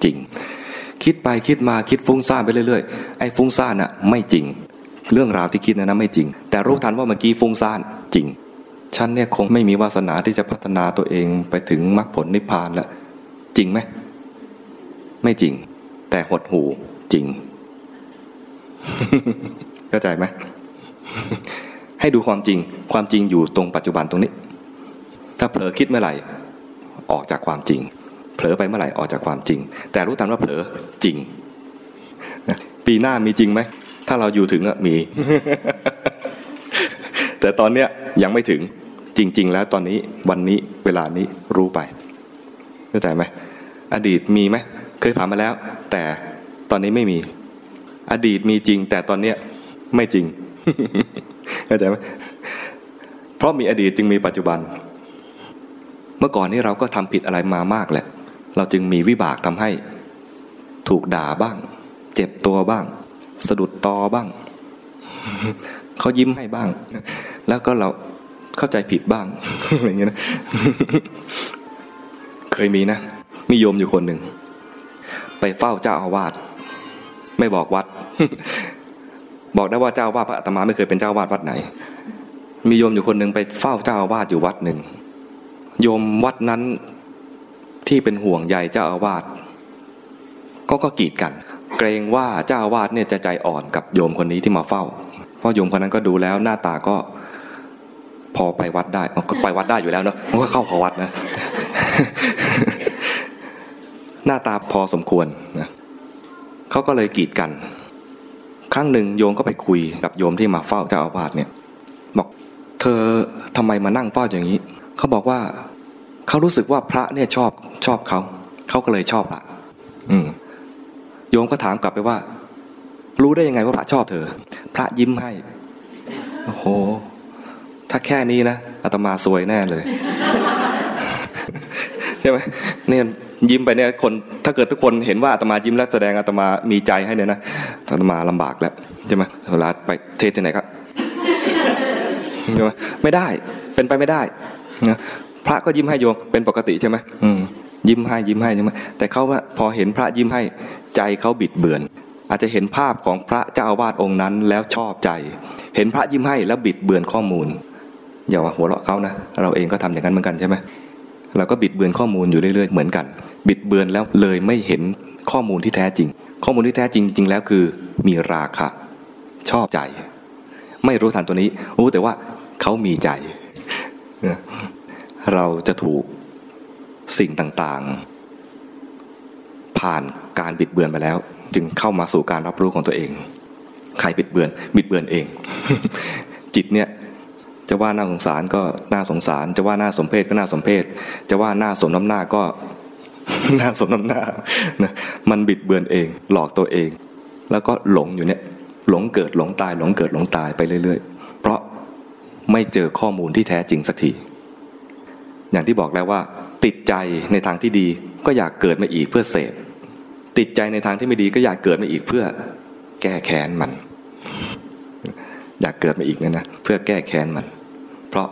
จริง คิดไปคิดมาคิดฟุ้งซ่านไปเรื่อยๆไอ้ฟุ้งซ่านน่ะไม่จริง เรื่องราวที่คิดนะนะไม่จริง แต่รู้ทันว่าเมื่อกี้ฟุ้งซ่านจริง ฉันเนี่ยคงไม่มีวาสนาที่จะพัฒนาตัวเองไปถึงมรรคผลนิพพานล้วจริงไหมไม่จริง แต่หดหูจริงเข้าใจไหมให้ดูความจริง ความจริงอยู่ตรงปัจจุบันตรงนี้ ถ้าเผลอคิดเมื่อไหร่ ออกจากความจริง เผลอไปเมื่อไหร่ออกจากความจริง แต่รู้ทันว่าเผลอจริง ปีหน้ามีจริงไหม ถ้าเราอยู่ถึงอะมี แต่ตอนเนี้ยยังไม่ถึงจริง ๆ แล้วตอนนี้วันนี้เวลานี้รู้ไปเข้าใจไหมอดีตมีไหมเคยผ่านมาแล้ว แต่ตอนนี้ไม่มี อดีตมีจริง แต่ตอนเนี้ยไม่จริงเข้าใจไหมเพราะมีอดีตจึงมีปัจจุบัน เมื่อก่อนนี้เราก็ทำผิดอะไรมามากแหละ เราจึงมีวิบากทำให้ ถูกด่าบ้าง เจ็บตัวบ้าง สะดุดตอบ้าง เขายิ้มให้บ้าง แล้วก็เราเข้าใจผิดบ้างอะไรเงี้ยนะเคยมีนะมีโยมอยู่คนหนึ่ง ไปเฝ้าเจ้าอาวาสไม่บอกวัด บอกได้ว่าเจ้าอาวาสพระอาตมาไม่เคยเป็นเจ้าอาวาสวัดไหน มีโยมอยู่คนหนึ่งไปเฝ้าเจ้าอาวาสอยู่วัดหนึ่งโยมวัดนั้นที่เป็นห่วงใยเจ้าอาวาสก็ก็กีดกัน เกรงว่าเจ้าวาสเนี่ยจะใจอ่อนกับโยมคนนี้ที่มาเฝ้า เพราะโยมคนนั้นก็ดูแล้วหน้าตาก็พอไปวัดได้ก็ไปวัดได้อยู่แล้วเนาะมันก็เข้าขอวัดนะ หน้าตาพอสมควรนะเขาก็เลยกีดกัน ครั้งหนึ่งโยมก็ไปคุยกับโยมที่มาเฝ้าเจ้าอาวาสเนี่ย บอกเธอทำไมมานั่งเฝ้าอย่างนี้ เขาบอกว่าเขารู้สึกว่าพระเนี่ยชอบชอบเขา เขาก็เลยชอบพระอืม โยมก็ถามกลับไปว่า รู้ได้ยังไงว่าพระชอบเธอ พระยิ้มให้ โอ้โห ถ้าแค่นี้นะอาตมาสวยแน่เลยใช่ไหมเนี่ยยิ้มไปเนี่ยคนถ้าเกิดทุกคนเห็นว่าอาตมายิ้มแล้วแสดงอาตมามีใจให้เนี่ยนะอาตมาลำบากแล้วใช่ไหมเวลาไปเทศที่ไหนครับใช่ไหมไม่ได้เป็นไปไม่ได้นะพระก็ยิ้มให้โยมเป็นปกติใช่ไหมอืม ยิ้มให้ยิ้มให้ใช่ไหมแต่เขาพอเห็นพระยิ้มให้ใจเขาบิดเบือน อาจจะเห็นภาพของพระเจ้าอาวาสองค์นั้นแล้วชอบใจ เห็นพระยิ้มให้แล้วบิดเบือนข้อมูลอย่าว่าหัวเราะเขานะเราเองก็ทำอย่างนั้นเหมือนกันใช่ไหมเราก็บิดเบือนข้อมูลอยู่เรื่อยๆเหมือนกัน บิดเบือนแล้วเลยไม่เห็นข้อมูลที่แท้จริง ข้อมูลที่แท้จริงจริงแล้วคือมีราคะ ชอบใจ ไม่รู้ทันตัวนี้รู้แต่ว่าเขามีใจ เราจะถูก สิ่งต่างๆ ผ่านการบิดเบือนไปแล้ว จึงเข้ามาสู่การรับรู้ของตัวเอง ใครบิดเบือนบิดเบือนเอง จิตเนี่ยจะว่าน่าสงสารก็น่าสงสาร จะว่าน่าสมเพชก็น่าสมเพชจะว่าน่าสมน้ำหน้าก็น่าสมน้ำหน้านะมันบิดเบือนเอง หลอกตัวเอง แล้วก็หลงอยู่เนี่ยหลงเกิดหลงตาย หลงเกิดหลงตายไปเรื่อยๆ เพราะไม่เจอข้อมูลที่แท้จริงสักที อย่างที่บอกแล้วว่า ติดใจในทางที่ดีก็อยากเกิดมาอีกเพื่อเสพติดใจในทางที่ไม่ดีก็อยากเกิดมาอีกเพื่อแก้แค้นมัน อยากเกิดมาอีกเนี่ยนะเพื่อแก้แค้นมัน เพราะ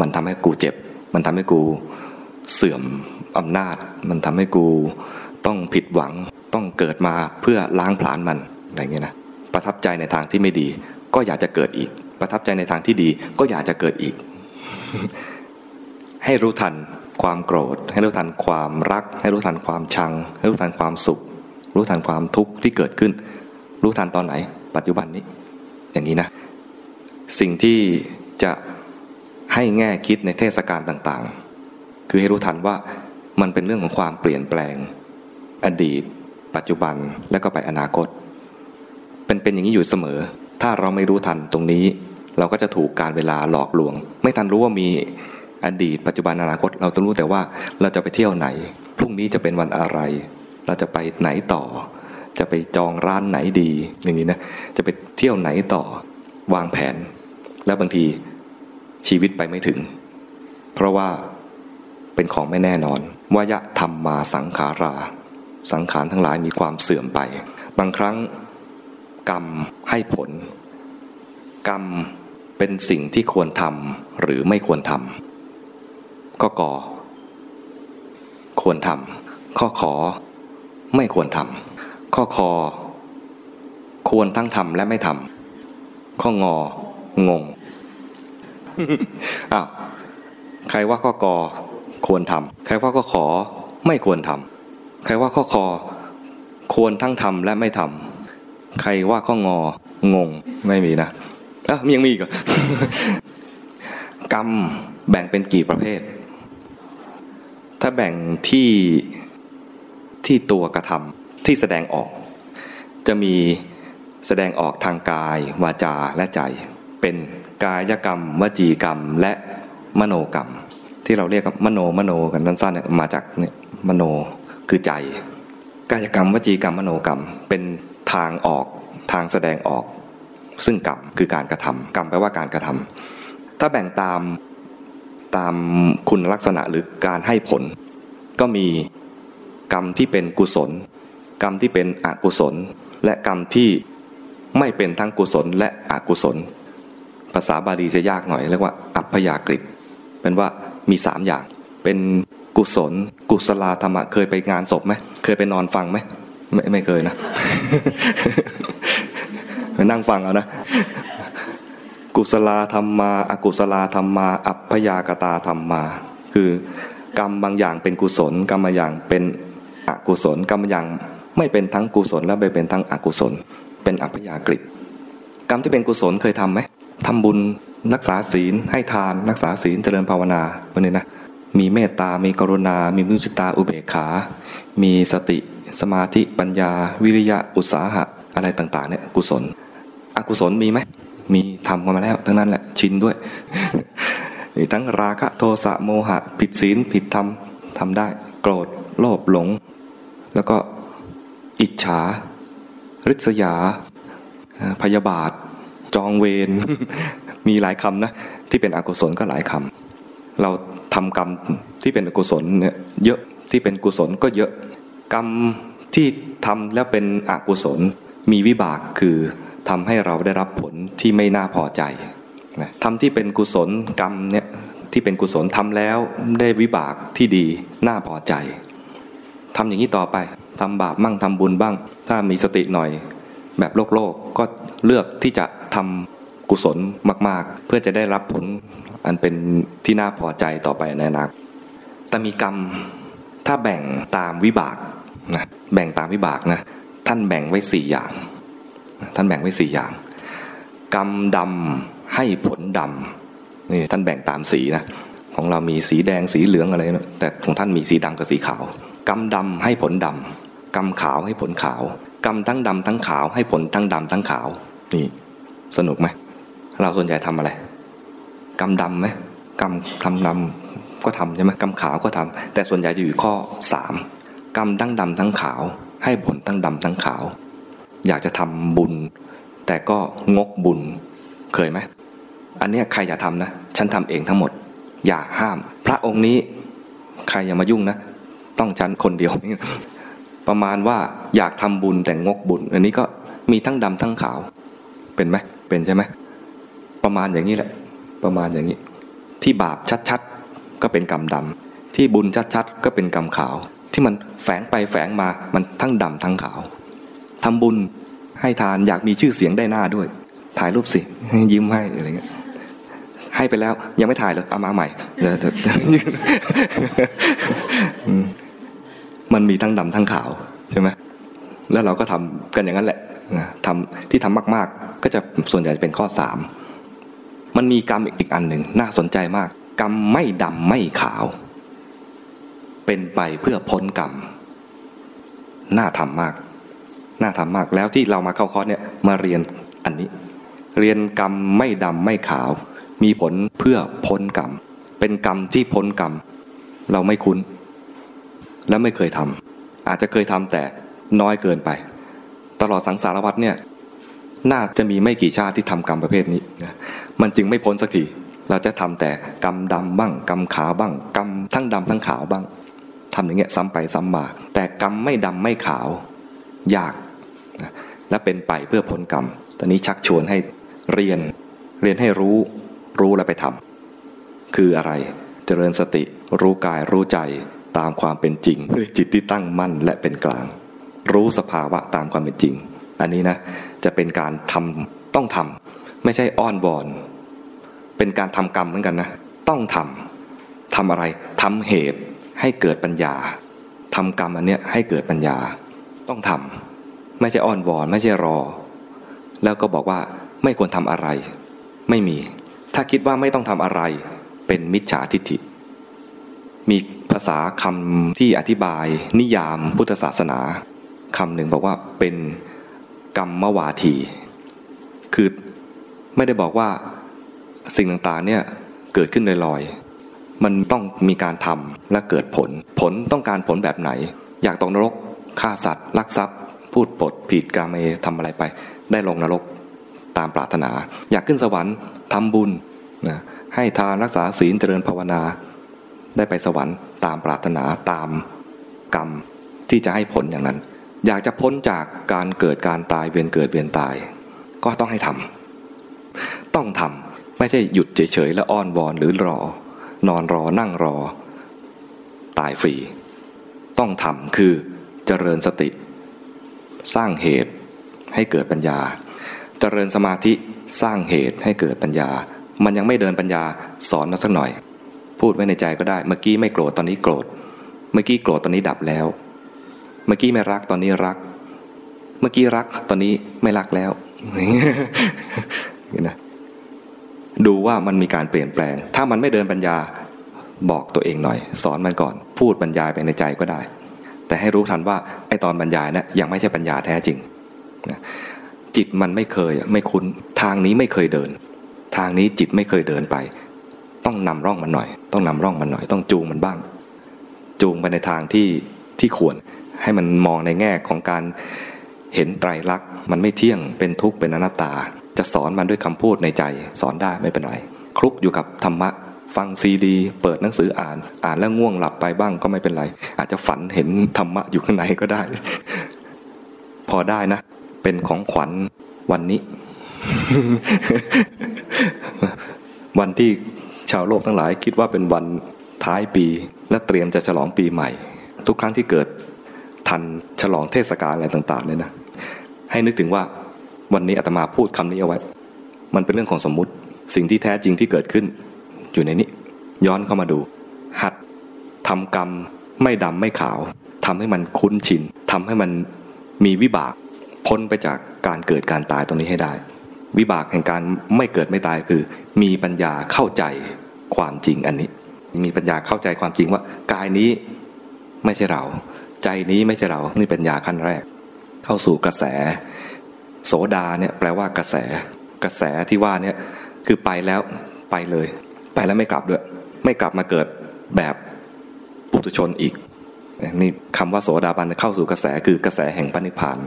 มันทำให้กูเจ็บ มันทำให้กูเสื่อมอำนาจ มันทำให้กูต้องผิดหวังต้องเกิดมาเพื่อล้างผลาญมันอะไรเงี้ยนะประทับใจในทางที่ไม่ดี ก็อยากจะเกิดอีก ประทับใจในทางที่ดีก็อยากจะเกิดอีก ให้รู้ทัน ความโกรธ ให้รู้ทันความรัก ให้รู้ทันความชัง ให้รู้ทันความสุข รู้ทันความทุกข์ที่เกิดขึ้น รู้ทันตอนไหน ปัจจุบันนี้ อย่างนี้นะ สิ่งที่จะให้แง่คิดในเทศกาลต่างๆ คือให้รู้ทันว่ามันเป็นเรื่องของความเปลี่ยนแปลง อดีต ปัจจุบันและก็ไปอนาคต เป็นเป็นอย่างนี้อยู่เสมอ ถ้าเราไม่รู้ทันตรงนี้ เราก็จะถูกการเวลาหลอกลวง ไม่ทันรู้ว่ามี อดีตปัจจุบันอนาคต เราต้องรู้แต่ว่าเราจะไปเที่ยวไหน พรุ่งนี้จะเป็นวันอะไร เราจะไปไหนต่อ จะไปจองร้านไหนดี อย่างนี้นะ จะไปเที่ยวไหนต่อวางแผน แล้วบางทีชีวิตไปไม่ถึง เพราะว่าเป็นของไม่แน่นอนวายะธรรมมาสังขารา สังขารทั้งหลายมีความเสื่อมไป บางครั้งกรรมให้ผล กรรมเป็นสิ่งที่ควรทำหรือไม่ควรทำ ก็ก่อ ควรทำข้อขอ ไม่ควรทำข้อคอ ควรทั้งทำและไม่ทำข้ององงอ้าวใครว่าข้อกอควรทำใครว่าข้อขอ ไม่ควรทำใครว่าข้อคอ ควรทั้งทำและไม่ทำใครว่าข้ององงไม่มีนะอะยังมีอีกกรรมแบ่งเป็นกี่ประเภท ถ้าแบ่งที่ที่ตัวกระทำที่แสดงออก จะมีแสดงออกทางกาย วาจาและใจ เป็นกายกรรม วจีกรรมและมโนกรรม ที่เราเรียกมโนมโนกันสั้นๆเนี่ยมาจากเนี่ยมโนคือใจ กายกรรม วจีกรรมมโนกรรม เป็นทางออกทางแสดงออก ซึ่งกรรมคือการกระทำกรรมแปลว่าการกระทำถ้าแบ่งตาม ตามคุณลักษณะหรือการให้ผล ก็มีกรรมที่เป็นกุศล กรรมที่เป็นอกุศล และกรรมที่ไม่เป็นทั้งกุศลและอกุศล ภาษาบาลีจะยากหน่อยเรียกว่า อัพยากฤิเป็นว่ามีสามอย่าง เป็นกุศล กุศลธรรมะเคยไปงานศพไหมเคยไปนอนฟังไหมไม่ไม่เคยนะนั่งฟังเอานะ กุศลธรรมมา อกุศลธรรมมา อัพยากตาธรรมมา คือกรรมบางอย่างเป็นกุศล กรรมบางอย่างเป็นอกุศล กรรมบางอย่างไม่เป็นทั้งกุศลและไม่เป็นทั้งอกุศล เป็นอัพยากฤิกรรมที่เป็นกุศลเคยทํำไหมทำบุญรักษาศีลให้ทานรักษาศีลเจริญภาวนาวันนี้นะมีเมตตา มีกรุณา มีมุจิตาอุเบกขา มีสติ สมาธิปัญญา วิริยะอุตสาหะอะไรต่างๆเนี่ยกุศล อกุศลมีไหม มีทำกันมาแล้ว ทั้งนั้นแหละชินด้วยมีทั้งราคะโทสะโมหะ ผิดศีลผิดธรรมทำได้ โกรธโลภหลง แล้วก็อิจฉา ริษยา พยาบาท จองเวรมีหลายคำนะ ที่เป็นอกุศลก็หลายคำเราทำกรรมที่เป็นอกุศลเนี่ยเยอะที่เป็นกุศลก็เยอะกรรมที่ทำแล้วเป็นอกุศลมีวิบากคือ ทำให้เราได้รับผลที่ไม่น่าพอใจนะทำที่เป็นกุศลกรรมเนี่ยที่เป็นกุศลทำแล้วได้วิบากที่ดีน่าพอใจทำอย่างนี้ต่อไปทำบาปมั่งทำบุญบ้าง ถ้ามีสติหน่อย แบบโลกโลกก็เลือกที่จะทำกุศลมาก ๆ เพื่อจะได้รับผลอันเป็นที่น่าพอใจต่อไปในอนาคตแต่มีกรรมถ้าแบ่งตามวิบากนะแบ่งตามวิบากนะท่านแบ่งไว้สี่อย่าง ท่านแบ่งไว้สี่อย่าง กรรมดำให้ผลดำนี่ท่านแบ่งตามสีนะของเรามีสีแดงสีเหลืองอะไรนะแต่ของท่านมีสีดำกับสีขาว กรรมดำให้ผลดำกรรมขาวให้ผลขาว กรรมทั้งดำทั้งขาวให้ผลทั้งดำทั้งขาว นี่ สนุกไหมเราส่วนใหญ่ทำอะไร กรรมดำไหมกรรมทำดำก็ทำใช่ไหมกรรมขาวก็ทำแต่ส่วนใหญ่จะอยู่ข้อสามกรรมทั้งดำทั้งขาว ให้ผลทั้งดำทั้งขาว อยากจะทำบุญ แต่ก็งกบุญเคยไหมอันนี้ใครอย่าทำนะ ฉันทำเองทั้งหมด อย่าห้าม พระองค์นี้ใครอย่ามายุ่งนะ ต้องฉันคนเดียว ประมาณว่าอยากทำบุญแต่งกบุญ อันนี้ก็มีทั้งดำทั้งขาว เป็นไหมเป็นใช่ไหมประมาณอย่างนี้แหละ ประมาณอย่างนี้ ที่บาปชัดๆก็เป็นกรรมดำที่บุญชัดๆก็เป็นกรรมขาว ที่มันแฝงไปแฝงมามันทั้งดำทั้งขาว ทำบุญให้ทานอยากมีชื่อเสียงได้หน้าด้วย ถ่ายรูปสิ ยิ้มให้อะไรเงี้ยให้ไปแล้วยังไม่ถ่ายเลยเอามาใหม่มันมีทั้งดำทั้งขาวใช่ไหมแล้วเราก็ทำกันอย่างนั้นแหละทำที่ทำมากๆ ก็จะส่วนใหญ่เป็นข้อสามมันมีกรรมอีกอันหนึ่งน่าสนใจมาก กรรมไม่ดำไม่ขาว เป็นไปเพื่อพ้นกรรมน่าทำมาก น่าทำมากแล้วที่เรามาเข้าคอร์สเนี่ยมาเรียนอันนี้ เรียนกรรมไม่ดำไม่ขาว มีผลเพื่อพ้นกรรม เป็นกรรมที่พ้นกรรม เราไม่คุ้น และไม่เคยทำอาจจะเคยทำแต่น้อยเกินไป ตลอดสังสารวัตเนี่ยน่าจะมีไม่กี่ชาติที่ทำกรรมประเภทนี้นะมันจึงไม่พ้นสักที เราจะทำแต่กรรมดำบ้าง กรรมขาวบ้าง กรรมทั้งดำทั้งขาวบ้างทำอย่างเงี้ยซ้ำไปซ้ำมา แต่กรรมไม่ดำไม่ขาว ยาก และเป็นไปเพื่อผลกรรม ตอนนี้ชักชวนให้เรียนเรียนให้รู้รู้แล้วไปทำคืออะไร เจริญสติรู้กายรู้ใจตามความเป็นจริงด้วยจิตที่ตั้งมั่นและเป็นกลาง รู้สภาวะตามความเป็นจริง อันนี้นะจะเป็นการทำต้องทำไม่ใช่อ้อนวอน เป็นการทำกรรมเหมือนกันนะ ต้องทำทำอะไรทำเหตุให้เกิดปัญญาทำกรรมอันเนี้ยให้เกิดปัญญาต้องทำ ไม่ใช่อ้อนวอนไม่ใช่รอ แล้วก็บอกว่าไม่ควรทำอะไร ไม่มี ถ้าคิดว่าไม่ต้องทำอะไร เป็นมิจฉาทิฏฐิ มีภาษาคำที่อธิบาย นิยามพุทธศาสนาคำหนึ่งบอกว่าเป็นกรรมวาที คือไม่ได้บอกว่าสิ่งต่างๆเนี่ยเกิดขึ้นลอยๆ มันต้องมีการทำและเกิดผล ผลต้องการผลแบบไหน อยากตกนรกฆ่าสัตว์ลักทรัพย์ พูดปดผิดกาเมทำอะไรไป ได้ลงนรกตามปรารถนา อยากขึ้นสวรรค์ทำบุญนะให้ทานรักษาศีลเจริญภาวนา ได้ไปสวรรค์ตามปรารถนาตามกรรมที่จะให้ผลอย่างนั้น อยากจะพ้นจากการเกิดการตายเวียนเกิดเวียนตาย ก็ต้องให้ทำต้องทำไม่ใช่หยุดเฉยๆแล้วอ้อนวอนหรือรอ นอนรอนั่งรอ ตายฟรี ต้องทำคือเจริญสติ สร้างเหตุให้เกิดปัญญา เจริญสมาธิสร้างเหตุให้เกิดปัญญา มันยังไม่เดินปัญญาสอนมาสักหน่อย พูดไว้ในใจก็ได้เมื่อกี้ไม่โกรธตอนนี้โกรธ เมื่อกี้โกรธตอนนี้ดับแล้ว เมื่อกี้ไม่รักตอนนี้รัก เมื่อกี้รักตอนนี้ไม่รักแล้วนี่นะดูว่ามันมีการเปลี่ยนแปลง ถ้ามันไม่เดินปัญญาบอกตัวเองหน่อย สอนมันก่อน พูดบรรยายไปในใจก็ได้ แต่ให้รู้ทันว่าไอ้ตอนบรรยายนะยังไม่ใช่ปัญญาแท้จริงนะจิตมันไม่เคยไม่คุ้นทางนี้ไม่เคยเดิน ทางนี้จิตไม่เคยเดินไป ต้องนำร่องมันหน่อย ต้องนำร่องมันหน่อย ต้องจูงมันบ้าง จูงไปในทางที่ที่ควรให้มันมองในแง่ของการเห็นไตรลักษณ์มันไม่เที่ยงเป็นทุกข์เป็นอนัตตา จะสอนมันด้วยคำพูดในใจ สอนได้ไม่เป็นไรคลุกอยู่กับธรรมะ ฟังซีดี เปิดหนังสืออ่าน อ่านแล้วง่วงหลับไปบ้างก็ไม่เป็นไร อาจจะฝันเห็นธรรมะอยู่ข้างในก็ได้ พอได้นะ เป็นของขวัญวันนี้ วันที่ชาวโลกทั้งหลายคิดว่าเป็นวันท้ายปี และเตรียมจะฉลองปีใหม่ ทุกครั้งที่เกิดทันฉลองเทศกาลอะไรต่างๆเลยนะให้นึกถึงว่าวันนี้อาตมาพูดคำนี้เอาไว้ มันเป็นเรื่องของสมมุติ สิ่งที่แท้จริงที่เกิดขึ้น อยู่ในนี้ ย้อนเข้ามาดู หัดทำกรรมไม่ดำไม่ขาวทำให้มันคุ้นชินทำให้มันมีวิบาก พ้นไปจากการเกิดการตายตรงนี้ให้ได้ วิบากแห่งการไม่เกิดไม่ตายคือ มีปัญญาเข้าใจความจริงอันนี้ มีปัญญาเข้าใจความจริงว่ากายนี้ไม่ใช่เรา ใจนี้ไม่ใช่เรา นี่ปัญญาขั้นแรก เข้าสู่กระแส โสดาเนี่ยแปลว่ากระแส กระแสที่ว่าเนี่ยคือไปแล้วไปเลย ไปแล้วไม่กลับด้วย ไม่กลับมาเกิดแบบปุถุชนอีกนี่คำว่าโสดาบันเข้าสู่กระแสคือกระแสแห่งปณิพาน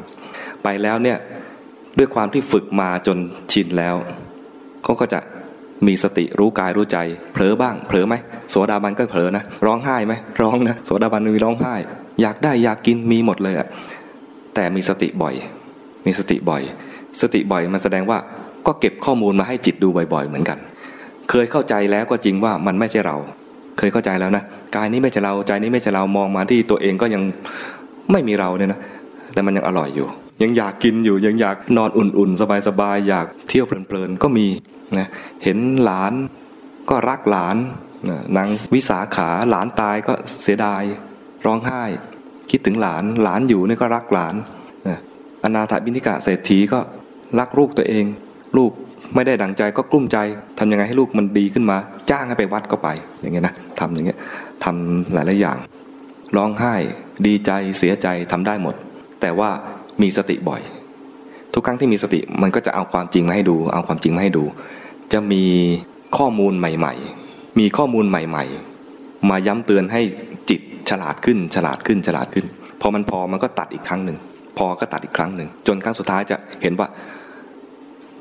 ไปแล้วเนี่ยด้วยความที่ฝึกมาจนชินแล้วเขาก็จะมีสติรู้กายรู้ใจ เผลอบ้าง เผลอไหมโสดาบันก็เผลอนะร้องไห้ไหมร้องนะโสดาบันมีร้องไห้ อยากได้อยากกินมีหมดเลยอะแต่มีสติบ่อย มีสติบ่อย สติบ่อยมันแสดงว่าก็เก็บข้อมูลมาให้จิตดูบ่อย ๆ เหมือนกัน เคยเข้าใจแล้วก็จริงว่ามันไม่ใช่เรา เคยเข้าใจแล้วนะกายนี้ไม่ใช่เราใจนี้ไม่ใช่เรามองมาที่ตัวเองก็ยังไม่มีเราเนี่ยนะแต่มันยังอร่อยอยู่ ยังอยากกินอยู่ยังอยากนอนอุ่นๆ สบายๆอยากเที่ยวเพลินๆก็มีนะเห็นหลานก็รักหลานนางวิสาขาหลานตายก็เสียดาย ร้องไห้ คิดถึงหลานหลานอยู่นี่ก็รักหลานอนาถบินิกะเศรษฐีก็รักลูกตัวเอง ลูก ไม่ได้ดังใจก็กลุ้มใจทำยังไงให้ลูกมันดีขึ้นมา จ้างให้ไปวัดก็ไปอย่างเงี้ยนะทำอย่างเงี้ยทำหลายๆอย่าง ร้องไห้ ดีใจเสียใจทำได้หมด แต่ว่ามีสติบ่อย ทุกครั้งที่มีสติมันก็จะเอาความจริงมาให้ดู เอาความจริงมาให้ดู จะมีข้อมูลใหม่ ๆ มีข้อมูลใหม่ ๆ มาย้ำเตือนให้จิตฉลาดขึ้น ฉลาดขึ้นฉลาดขึ้นพอมันพอมันก็ตัดอีกครั้งหนึ่งพอก็ตัดอีกครั้งหนึ่งจนครั้งสุดท้ายจะเห็นว่า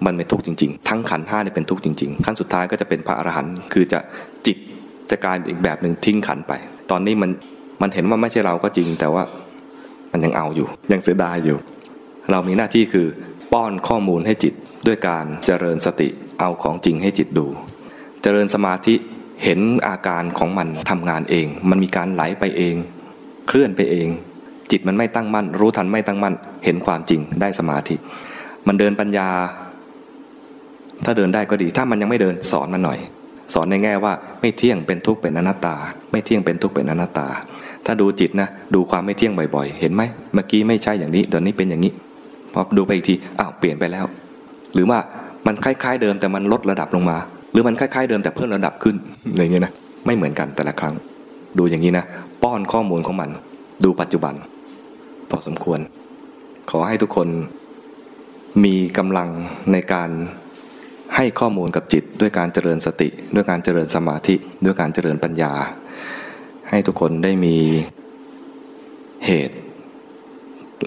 มันเป็นทุกข์จริงๆ ทั้งขันห้าเนี่ยเป็นทุกข์จริงๆขั้นสุดท้ายก็จะเป็นพระอรหันต์คือจะจิตจะกลายเป็นอีกแบบหนึ่งทิ้งขันไป ตอนนี้มันมันเห็นว่าไม่ใช่เราก็จริง แต่ว่ามันยังเอาอยู่ ยังเสียดายอยู่ เรามีหน้าที่คือป้อนข้อมูลให้จิตด้วยการเจริญสติเอาของจริงให้จิตดู เจริญสมาธิเห็นอาการของมันทำงานเอง มันมีการไหลไปเอง เคลื่อนไปเอง จิตมันไม่ตั้งมั่น รู้ทันไม่ตั้งมั่น เห็นความจริงได้สมาธิ มันเดินปัญญา ถ้าเดินได้ก็ดี ถ้ามันยังไม่เดินสอนมันหน่อย สอนในแง่ว่าไม่เที่ยงเป็นทุกข์เป็นอนัตตา ไม่เที่ยงเป็นทุกข์เป็นอนัตตา ถ้าดูจิตนะดูความไม่เที่ยงบ่อย ๆ เห็นไหมเมื่อกี้ไม่ใช่อย่างนี้ตอนนี้เป็นอย่างนี้พอดูไปอีกทีอ้าวเปลี่ยนไปแล้ว หรือว่ามันคล้าย ๆ เดิมแต่มันลดระดับลงมา หรือมันคล้ายๆเดิมแต่เพิ่มระดับขึ้นอะไรเงี้ยนะไม่เหมือนกันแต่ละครั้ง ดูอย่างนี้นะป้อนข้อมูลของมัน ดูปัจจุบัน พอสมควร ขอให้ทุกคนมีกำลังในการ ให้ข้อมูลกับจิตด้วยการเจริญสติ ด้วยการเจริญสมาธิ ด้วยการเจริญปัญญา ให้ทุกคนได้มีเหตุ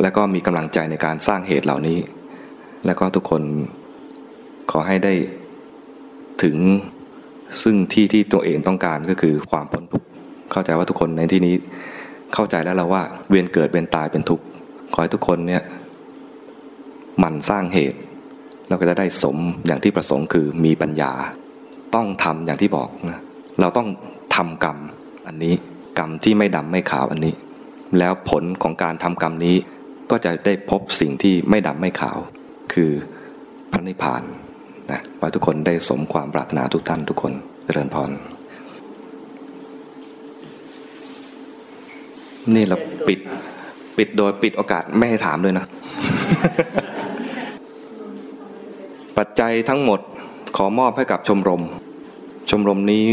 และก็มีกำลังใจในการสร้างเหตุเหล่านี้ และก็ทุกคนขอให้ได้ถึงซึ่งที่ที่ตัวเองต้องการก็คือความพ้นทุกข์เข้าใจว่าทุกคนในที่นี้เข้าใจแล้วเราว่าเวียนเกิดเวียนตายเป็นทุกข์ขอให้ทุกคนเนี่ยหมั่นสร้างเหตุ เราก็จะได้สมอย่างที่ประสงค์คือมีปัญญา ต้องทำอย่างที่บอกนะเราต้องทำกรรมอันนี้กรรมที่ไม่ดำไม่ขาวอันนี้ แล้วผลของการทำกรรมนี้ก็จะได้พบสิ่งที่ไม่ดำไม่ขาว คือพระนิพพานนะขอทุกคนได้สมความปรารถนาทุกท่านทุกคนเจริญพรนี่เราปิดปิดโดยปิดโอกาสไม่ให้ถามเลยนะ ปัจจัยทั้งหมดขอมอบให้กับชมรม ชมรมนี้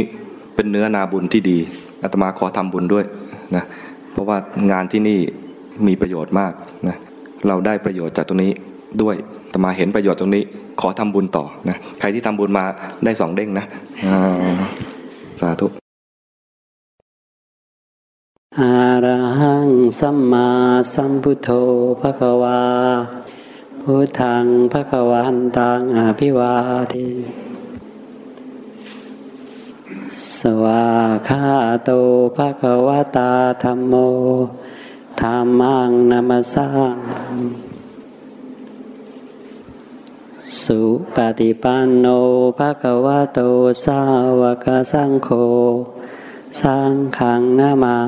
เป็นเนื้อนาบุญที่ดีอาตมาขอทำบุญด้วยนะเพราะว่างานที่นี่มีประโยชน์มากนะเราได้ประโยชน์จากตรงนี้ด้วยอาตมาเห็นประโยชน์ตรงนี้ ขอทำบุญต่อนะใครที่ทำบุญมาได้สองเด้งนะสาธุ
อาระหังสัมมาสัมพุทโธภะคะวา พุทธังพระกวันตังอภิวาทิสวาคาโตภะคะวตาธรรมโมธรรมังนัมสาสุปฏิปันโนภะคะวะโตสาวกสังโฆสังขังนามา